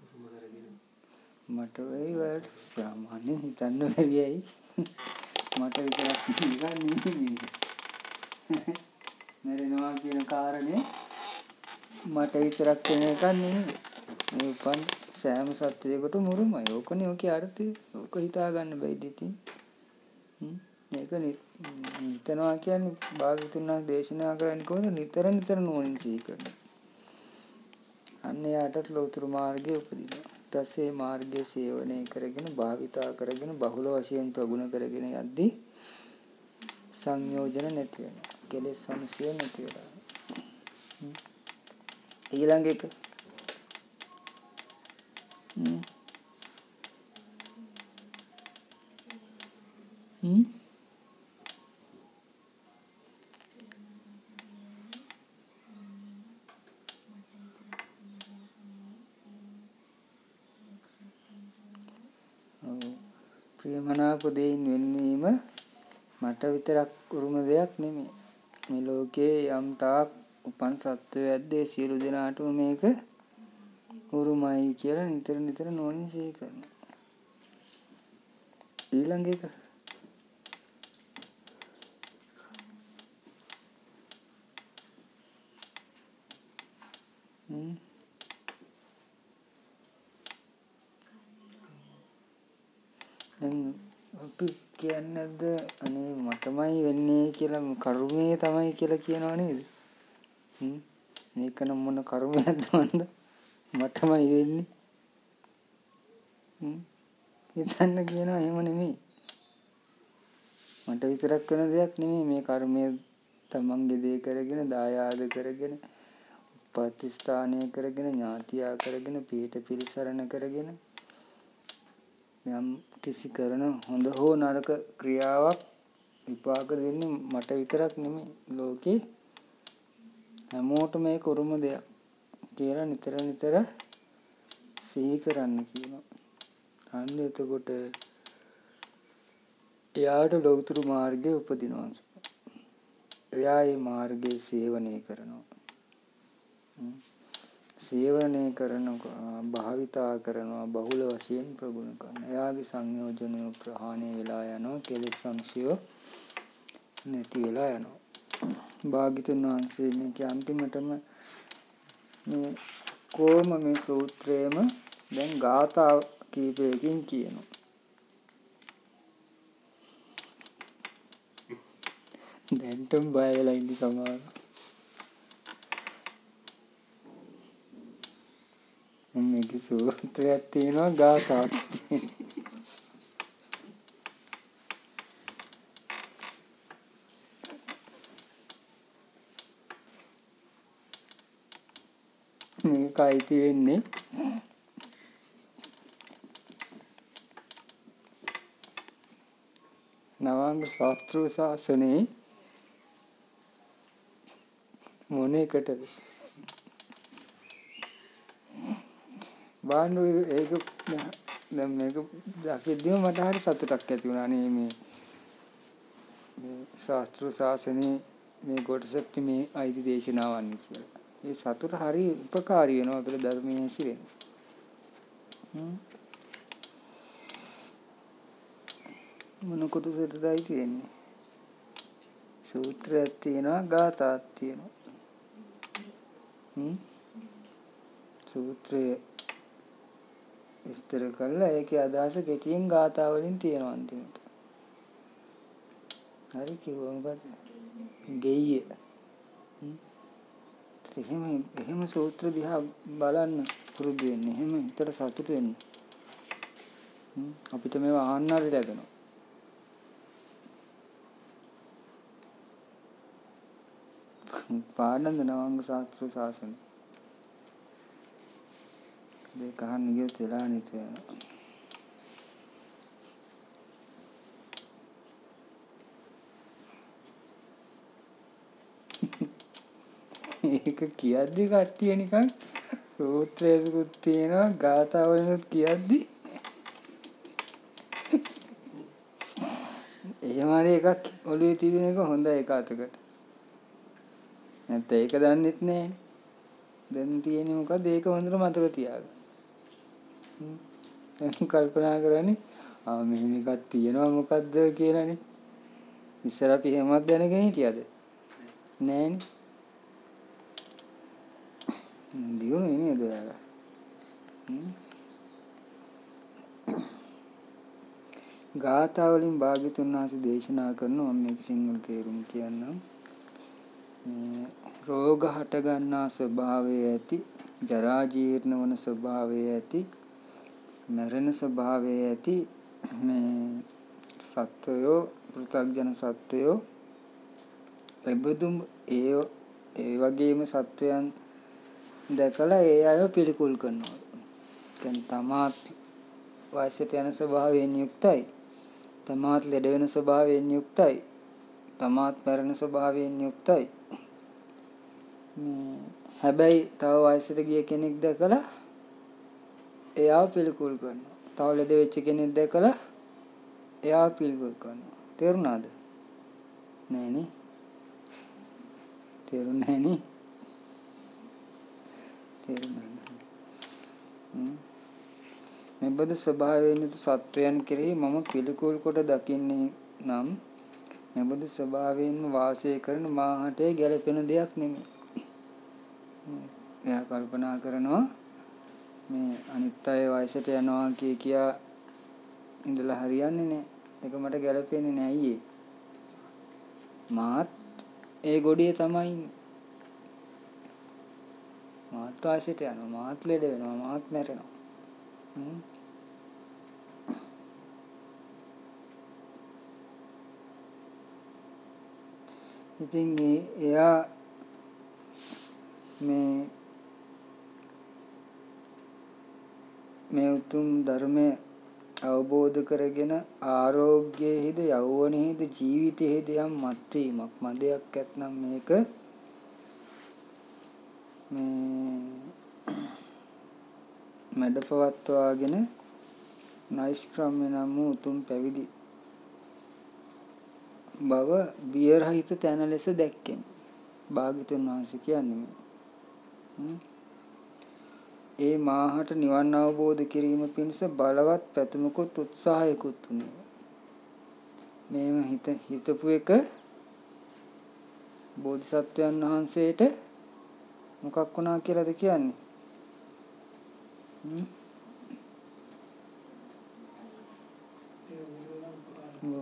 උරුම කරගෙන මට වෙයි වලට සාමාන්‍ය හිතන්න බැරියයි. මට විතරක් නිකන් නෙමෙයි. මැරෙනවා කියන කාරණේ මට විතරක් වෙන එකක් නෙමෙයි. මේ උපන් සෑම සත්වයකටම උරුමයි. ඕකනේ ඔකේ අර්ථය. ඕක හිතා ගන්න බැයිද ඉතින්? මේක හිතනවා කියන්නේ භාගතුන් වහන්සේ දේශනා කරන්නේ කොහොමද? නිතර නිතර නුවණින් සිහි කරනවා. අන්න යාටත් ලෞතර මාර්ගයේ උපදිනවා. ඊටසේ මාර්ගයේ සේවනය කරගෙන භාවිතා කරගෙන බහුල වශයෙන් ප්‍රගුණ කරගෙන යද්දී සංයෝජන නැති වෙනවා. කෙලෙස් සමුසය නැති වෙනවා. ඊළඟ එක හ්ම් හ්ම් ප්‍රියමනාප දෙයින් වෙන්නීම මට විතරක් උරුම දෙයක් නෙමෙයි. මේ ලෝකේ යම් තාක් උපන් සත්වයෝ ඇද්දේ සියලු දෙනාටම මේක උරුමයි කියලා නිතර නිතර නොනින් සිහි කරනවා. ඊළඟ එක හ්ම් දැන් අපි කියන්නේ නැද්ද අනේ මටමයි වෙන්නේ කියලා කර්මය තමයි කියලා කියනව නේද? හ්ම්. මේක නම් මොන කර්මයක්ද මන්ද? මටමයි වෙන්නේ. හිතන්න කියනවා එහෙම නෙමෙයි. මට විතරක් වෙන දෙයක් නෙමෙයි. මේ කර්මය තමන්ගේ දේ කරගෙන දායාද කරගෙන උපත් ස්ථානය කරගෙන ඥාතියා කරගෙන පීඨ පිරිසරණ කරගෙන යම් කිසි කරන හොඳ හෝ නරක ක්‍රියාවක් විපාක දෙන්නේ මට විතරක් නෙමෙයි ලෝකේ හැමෝටම මේක උරුම දෙයක් කියලා නිතර නිතර සිහි කරන්න කියනවා. අන්න එතකොට එයාට ලෞතුරු මාර්ගයේ උපදිනවා එයා ඒ මාර්ගයේ සේවනය කරනවා. සේවනය කරන භාවිතා කරනවා බහුල වශයෙන් ප්‍රගුණ කරනවා. එයාගේ සංයෝජනය ප්‍රහාණය වෙලා යනවා කෙලෙස් සංශය නැති වෙලා යනවා. භාග්‍යතුන් වහන්සේ මේක අන්තිමටම මේ කොම මේ සූත්‍රයේම දැන් ගාථා කීපයකින් කියනවා. දැන්ටම බය වෙලා ඉන්න සමහර. මේක සූත්‍රයක් තියෙනවා ගාථාවක් තියෙනවා. මේක අයිති වෙන්නේ නවාංග ශාස්ත්‍රීය ශාසනයේ මොන එකටද බාණ්ඩු ඒක දැන් මේක දකිද්දිම මට හරි සතුටක් ඇති වුණා නේ මේ මේ ශාස්ත්‍රීය ශාසනයේ මේ කොටසක් මේ අයිති දේශනාවන් කියලා. ඒ සතුට හරි උපකාරී වෙනවා අපේ ධර්මයේ හැසිරෙන්න. මොන කොටසටදයි තියෙන්නේ? සූත්‍රයක් තියෙනවා ගාථාවක් තියෙනවා. හ්ම් සූත්‍රය විස්තර කළා ඒකේ අදහස කෙටියෙන් ගාථා වලින් තියෙනවා අන්තිමට. හරි කිව්වා මොකද? ගෙయ్య. එහෙම එහෙම සූත්‍ර දිහා බලන්න පුරුදු වෙන්න. එහෙම හිතට සතුට වෙන්න. අපිට මේවා අහන්න හරි ලැබෙනවා. පාඩම්ද නවංග ශාස්ත්‍ර ශාසන. මේ කහන්න ගියොත් වෙලා නිත වෙනවා. ඒක කියද්දි කට්ටිය නිකන් සූත්‍රයකුත් තියෙනවා ගාථාවලුත් කියද්දි. එහෙම හරි එකක් ඔළුවේ තිබෙන එක හොඳයි එක අතකට. නැත්නම් ඒක දන්නෙත් නෑනේ. දැන් තියෙන්නේ මොකද ඒක හොඳට මතක තියාගන්න. දැන් කල්පනා කරන්නේ ආ මෙහෙම එකක් තියෙනවා මොකද්ද කියලානේ ඉස්සර අපි එහෙමත් දැනගෙන හිටියද නෑනේ දියුණුවේ නේද ඔයාලා? ගාථා වලින් භාග්‍යතුන් වහන්සේ දේශනා කරනවා මම මේක සිංහල තේරුම් කියන්නම්. මේ රෝග හට ගන්නා ස්වභාවය ඇති, ජරා ජීර්ණ වන ස්වභාවය ඇති, මරණ ස්වභාවය ඇති මේ සත්වයෝ පෘථග්ජන සත්වයෝ ලැබදුම් ඒ ඒ වගේම සත්වයන් දැකලා ඒ අයව පිළිකුල් කරනවා. දැන් තමාත් වයසට යන ස්වභාවයෙන් යුක්තයි. තමාත් ලෙඩ වෙන ස්වභාවයෙන් යුක්තයි. තමාත් මරණ ස්වභාවයෙන් යුක්තයි. මේ හැබැයි තව වයසට ගිය කෙනෙක් දැකලා එයාව පිළිකුල් කරනවා. තව ලෙඩ වෙච්ච කෙනෙක් දැකලා එයාව පිළිකුල් කරනවා. තේරුණාද? නෑනේ. තේරුණේ නෑනේ. මෙබඳු ස්වභාවයෙන් යුතු සත්වයන් කෙරෙහි මම පිළිකුල් කොට දකින්නේ නම් මෙබඳු ස්වභාවයෙන්ම වාසය කරන මාහට ගැළපෙන දෙයක් නෙමෙයි. එයා කල්පනා කරනවා මේ අනිත් අය වයසට යනවා කිය කියා ඉඳලා හරියන්නේ නැහැ. ඒක මට ගැළපෙන්නේ නැහැ අයියේ. මාත් ඒ ගොඩේ තමයි මාත් වාසියට යනවා මාත් ලෙඩ වෙනවා මාත් මැරෙනවා ඉතින් එයා මේ මේ උතුම් ධර්මය අවබෝධ කරගෙන ආරෝග්‍යයේද යෞවනයේද ජීවිතයේද යම් මත්වීමක් මදයක් ඇත්නම් මේක මේ මැඩපවත්වාගෙන නෛෂ්ක්‍රම්‍ය නම් වූ උතුම් පැවිදි බව බියරහිත තැන ලෙස දැක්කෙමි. භාග්‍යතුන් වහන්සේ කියන්නේ ඒ මාහට නිවන් අවබෝධ කිරීම පිණිස බලවත් පැතුමකුත් උත්සාහයකුත් උනේ. මේව හිත හිතපු එක බෝධිසත්වයන් වහන්සේට මොකක් වුණා කියලාද කියන්නේ?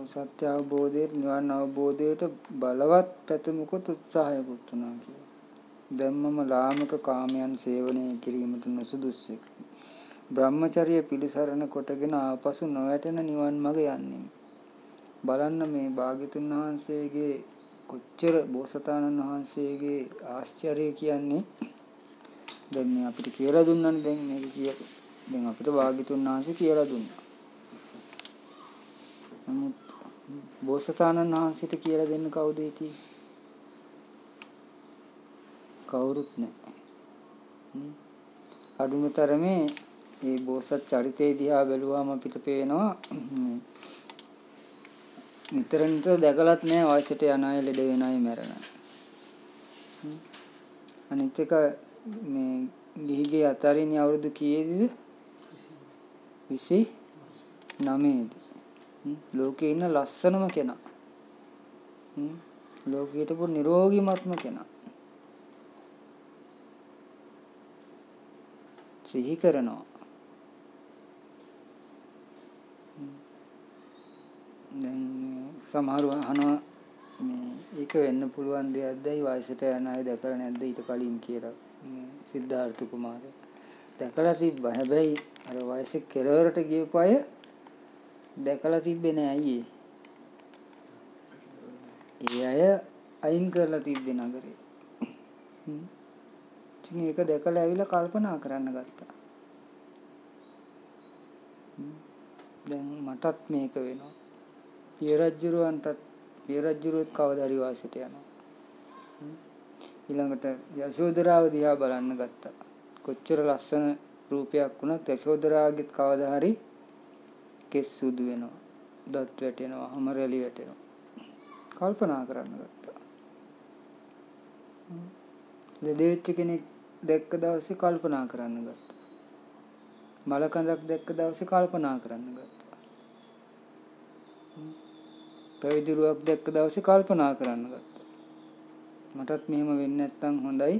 සත්‍ය අවබෝධයට නිවන් අවබෝධයට බලවත් පැතුමකුත් උත්සාහයකුත් වුණා කියලා. දැම්මම ලාමක කාමයන් සේවනය කිරීමට නොසුදුස්සෙක්. බ්‍රහ්මචර්ය පිළිසරණ කොටගෙන ආපසු නොවැටෙන නිවන් මඟ යන්නේ. බලන්න මේ භාග්‍යතුන් වහන්සේගේ කොච්චර බෝසතාණන් වහන්සේගේ ආශ්චර්යය කියන්නේ දැන් මේ අපිට කියලා දුන්නානේ දැන් මේක කියලා. දැන් අපිට භාග්‍යතුන් වහන්සේ කියලා දුන්නා. නමුත් බෝසතාණන් වහන්සේට කියලා දෙන්න කවුද හිටියේ? කවුරුත් නැහැ. අඩුම තරමේ මේ බෝසත් චරිතය දිහා බැලුවාම අපිට පේනවා නිතර නිතර දැකලත් නැහැ වයසට යන අය ලෙඩ වෙන අය මැරෙන අය. අනිත් එක මේ ගිහිගේ අතරින් අවුරුදු කීයේද? 29 දී. ලෝකේ ඉන්න ලස්සනම කෙනා. ලෝකයට පො නිරෝගීමත්ම කෙනා. සිහි කරනවා. දැන් සමහරව අහනවා මේ ඒක වෙන්න පුළුවන් දෙයක්දයි වයසට යන අය දැකලා නැද්ද ඊට කලින් කියලා. මේ සිද්ධාර්ථ කුමාරයා. දැකලා තිබ්බා. හැබැයි අර වයසේ කෙලවරට ගියපු අය දැකලා තිබ්බේ නෑ අයියේ. ඒ අය අයින් කරලා තිබ්බේ නගරේ. ඉතින් ඒක දැකලා ඇවිල්ලා කල්පනා කරන්න ගත්තා දැන් මටත් මේක වෙනවා පිය රජුරවන්ටත් පිය රජුරුවත් කවදා හරි වාසයට යනවා. ඊළඟට යශෝදරාව දිහා බලන්න ගත්තා. කොච්චර ලස්සන රූපයක් වුණත් යශෝදරාගෙත් කවදා හරි කෙස් සුදු වෙනවා. දත් වැටෙනවා, හම රැලි වැටෙනවා. කල්පනා කරන්න ගත්තා. ලෙඩ වෙච්ච කෙනෙක් දැක්ක දවසේ කල්පනා කරන්න ගත්තා. මලකඳක් දැක්ක දවසේ කල්පනා කරන්න ගත්තා. පැවිදිරුවක් දැක්ක දවසේ කල්පනා කරන්න ගත්තා. මටත් මෙහෙම වෙන්නේ නැත්තම් හොඳයි.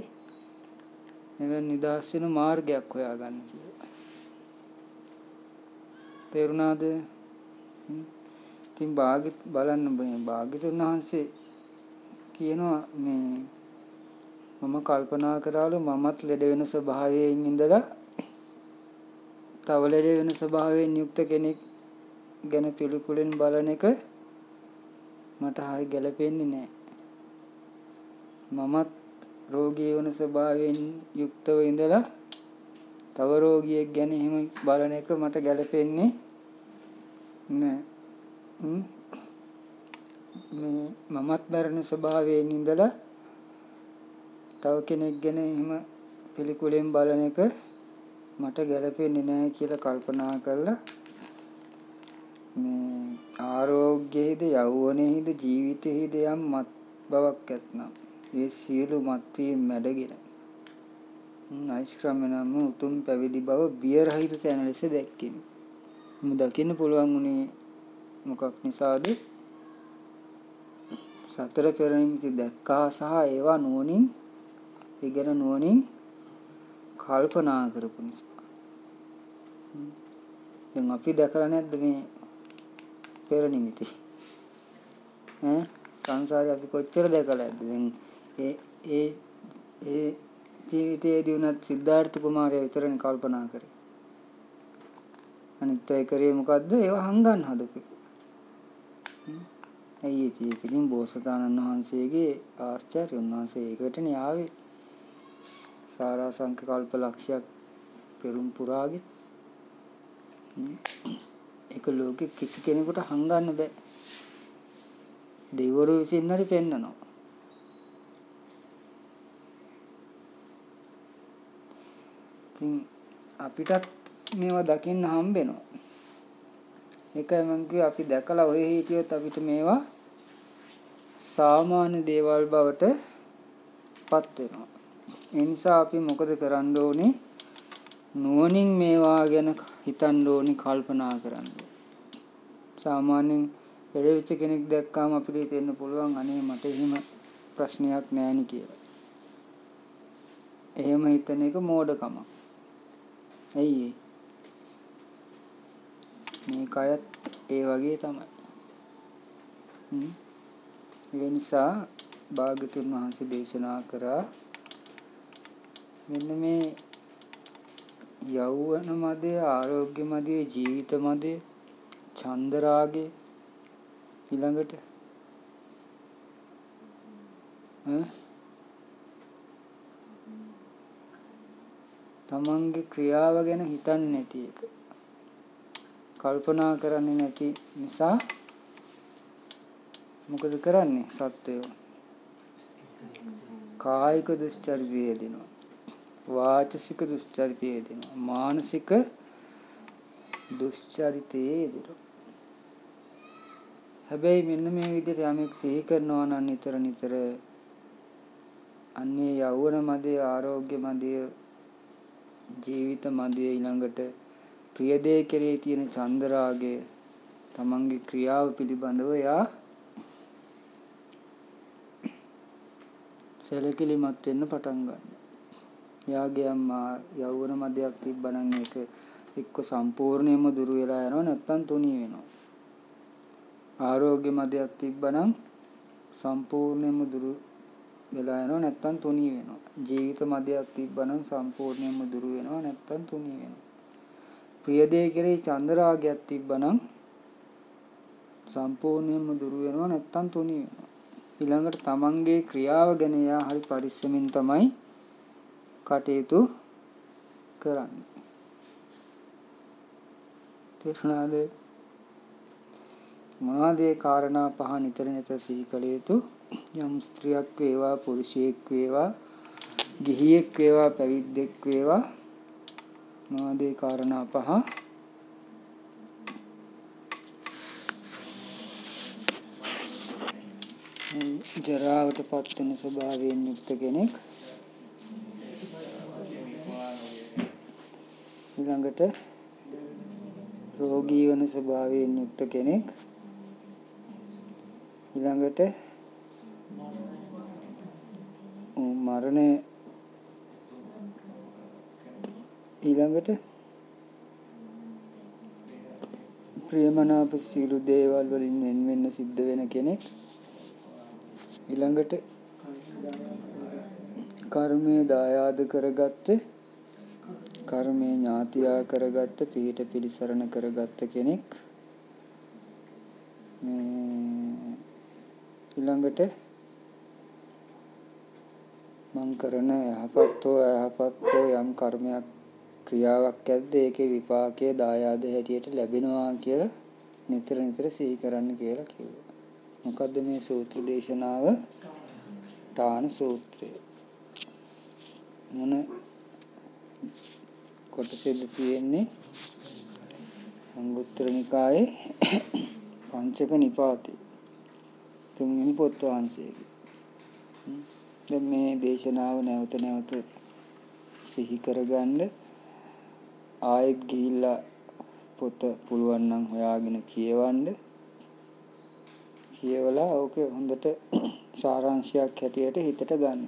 මෙවන් නිදහස් වෙන මාර්ගයක් හොයාගන්න කියලා. තේරුණාද? ඉතින් භාගිත බලන්න මේ භාග්‍යතුන් වහන්සේ කියනවා මේ මම කල්පනා කරාලු මමත් ලෙඩ වෙන ස්වභාවයෙන් ඉඳලා තව ලෙඩ වෙන ස්වභාවයෙන් යුක්ත කෙනෙක් ගැන පිළිකුලෙන් බලන එක මට හරි ගැලපෙන්නේ නැහැ. මමත් රෝගී වන ස්වභාවයෙන් යුක්තව ඉඳලා තව රෝගියෙක් ගැන එහෙම බලන එක මට ගැලපෙන්නේ නැහැ. මේ මමත් මරණ ස්වභාවයෙන් ඉඳලා තව කෙනෙක් ගැන එහෙම පිළිකුලෙන් බලන එක මට ගැලපෙන්නේ නැහැ කියලා කල්පනා කරලා මේ ආරෝග්‍යයේද යෞවනයේද ජීවිතයේද යම් මත් බවක් ඇත්නම් ඒ සියලු මත්වීම් මැඩගෙන නෛෂ්ක්‍රම්‍ය නම් උතුම් පැවිදි බව බිය රහිත තැන ලෙස දැක්කෙමි. මම දකින්න පුළුවන් උනේ මොකක් නිසාද? සතර පෙරනිමිති දැක්කා සහ ඒවා නුවණින් ඉගෙන නුවණින් කල්පනා කරපු නිසා. දැන් අපි දැකලා නැද්ද මේ පෙර නිමිති ඈ සංසාරේ අපි කොච්චර දැකලා ඇද්ද දැන් ඒ ඒ ඒ ජීවිතයේදී උනත් සිද්ධාර්ථ කුමාරයා විතරනේ කල්පනා කරේ. අනිත් අය කරේ මොකද්ද? ඒවා හංගන්න හදපු. ඇයි ඒක ඉතින් බෝසතාණන් වහන්සේගේ ආශ්චර්ය උන්වහන්සේ ඒකටනේ ආවේ. සාරාංශක කල්ප ලක්ෂයක් පෙරම් පුරාගෙන ඒක ලෝකෙ කිසි කෙනෙකුට හංගන්න බෑ. දෙවිවරු විසින් හරි පෙන්නනවා. ඉතින් අපිටත් මේවා දකින්න හම්බෙනවා. ඒකයි මම කිව්වේ අපි දැකලා ඔය හිටියොත් අපිට මේවා සාමාන්‍ය දේවල් බවට පත් වෙනවා. ඒ නිසා අපි මොකද කරන්න ඕනේ? නුවණින් මේවා ගැන හිතන්න ඕනි කල්පනා කරන්න. සාමාන්‍යයෙන් එළවෙච්ච කෙනෙක් දැක්කාම අපිට හිතෙන්න පුළුවන් අනේ මට එහෙම ප්‍රශ්නයක් නෑනි කියලා. එහෙම හිතන එක මෝඩකමක්. ඇයි මේ කයත් ඒ වගේ තමයි. ඒ නිසා භාග්‍යතුන් වහන්සේ දේශනා කරා මෙන්න මේ යෞවන මදය ආරෝග්‍ය මදය ජීවිත මදය චන්දරාගේ ඊළඟට තමන්ගේ ක්‍රියාව ගැන හිතන්නේ නැති එක. කල්පනා කරන්නේ නැති නිසා මොකද කරන්නේ? සත්වයෝ. කායික දුස්චරිතය දෙනවා වාචසික දුස්චරිතය දෙනවා මානසික දුස්චරිතයේ දෙනවා හැබැයි මෙන්න මේ විදිහට යමෙක් සිහි කරනවා නම් නිතර නිතර අන්නේ යෞවන මදේ ආරෝග්‍ය මදේ ජීවිත මදේ ඊළඟට ප්‍රිය දේ කෙරේ තියෙන චන්දරාගය තමන්ගේ ක්‍රියාව පිළිබඳව යා සැලකිලිමත් වෙන්න පටන් ගන්නවා. එයාගේ අම්මා යෞවන මදයක් තිබ්බනම් ඒක එක්ක සම්පූර්ණයෙන්ම දුරු වෙලා යනවා නැත්නම් තුනී වෙනවා. ආරෝග්‍ය මදයක් තිබ්බනම් සම්පූර්ණයෙන්ම දුරු වෙලා යනවා නැත්නම් තුනී වෙනවා. ජීවිත මදයක් තිබ්බනම් සම්පූර්ණයෙන්ම දුරු වෙනවා නැත්නම් තුනී වෙනවා. ප්‍රිය දේ කෙරෙහි චන්දරාගයක් තිබ්බනම් සම්පූර්ණයෙන්ම දුරු වෙනවා නැත්නම් තුනී වෙනවා. ඊළඟට තමන්ගේ ක්‍රියාව ගැන යා හරි පරිස්සමින් තමයි කටයුතු කරන්නේ. තේරුණාද? මොනවාද ඒ කාරණා පහ නිතර නිතර සිහි කළ යුතු යම් ස්ත්‍රියක් වේවා පුරුෂයෙක් වේවා ගිහියෙක් වේවා පැවිද්දෙක් වේවා මොනවාද ඒ කාරණා පහ ජරාවට පත් වෙන ස්වභාවයෙන් යුක්ත කෙනෙක් ඊළඟට රෝගී වන ස්වභාවයෙන් යුක්ත කෙනෙක්. ඊළඟට මරණය ඊළඟට ප්‍රියමනාප සියලු දේවල් වලින් වෙන වෙන්න සිද්ධ වෙන කෙනෙක්. ඊළඟට කර්මය දායාද කරගත්ත කර්මය ඥාතියා කරගත්ත පිහිට පිළිසරණ කරගත්ත කෙනෙක් මේ ඊළඟට මං කරන යහපත් හෝ අයහපත් හෝ යම් කර්මයක් ක්‍රියාවක් ඇද්ද ඒකේ විපාකයේ දායාද හැටියට ලැබෙනවා කියලා නිතර නිතර සිහි කරන්න කියලා කිව්වා. මොකද්ද මේ සූත්‍ර දේශනාව? ඨාන සූත්‍රය. මොන කොටසෙද තියෙන්නේ? අංගුත්තර නිකායේ පංචක නිපාතේ තුන්වෙනි පොත් වහන්සේගේ. දැන් මේ දේශනාව නැවත නැවත සිහි කරගන්න ආයෙත් ගිහිල්ලා පොත පුළුවන් නම් හොයාගෙන කියවන්න කියවලා ඕකේ හොඳට සාරාංශයක් හැටියට හිතට ගන්න.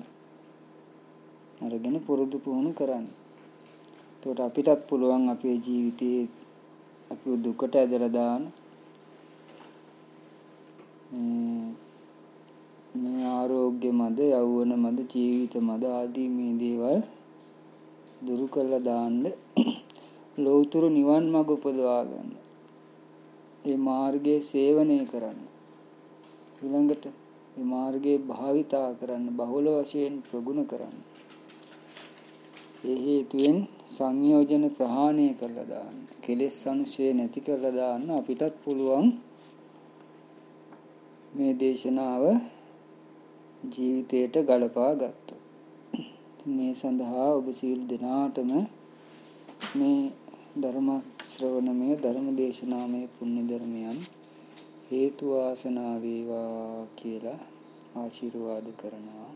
අරගෙන පුරුදු පුහුණු කරන්න. එතකොට අපිටත් පුළුවන් අපේ ජීවිතයේ අපි දුකට ඇදලා දාන මේ ආරෝග්‍ය මද, යෞවන මද, ජීවිත මද ආදී මේ දේවල් දුරු කළා දාන්න ලෞතර නිවන් මඟ උපදවා ගන්න. ඒ මාර්ගයේ සේවනය කරන්න. ඊළඟට මේ මාර්ගයේ භාවිතා කරන්න බහුල වශයෙන් ප්‍රගුණ කරන්න. ඒ හේතුවෙන් සංයෝජන ප්‍රහාණය කරලා දාන්න. කෙලෙස් අනුශය නැති කරලා දාන්න අපිටත් පුළුවන් මේ දේශනාව ජීවිතයට ගලපා ගත්තොත්. මේ සඳහා ඔබ සියලු දෙනාටම මේ ධර්ම ශ්‍රවණමය ධර්ම දේශනාමය පුණ්‍ය ධර්මයන් හේතු වාසනා වේවා කියලා ආශිර්වාද කරනවා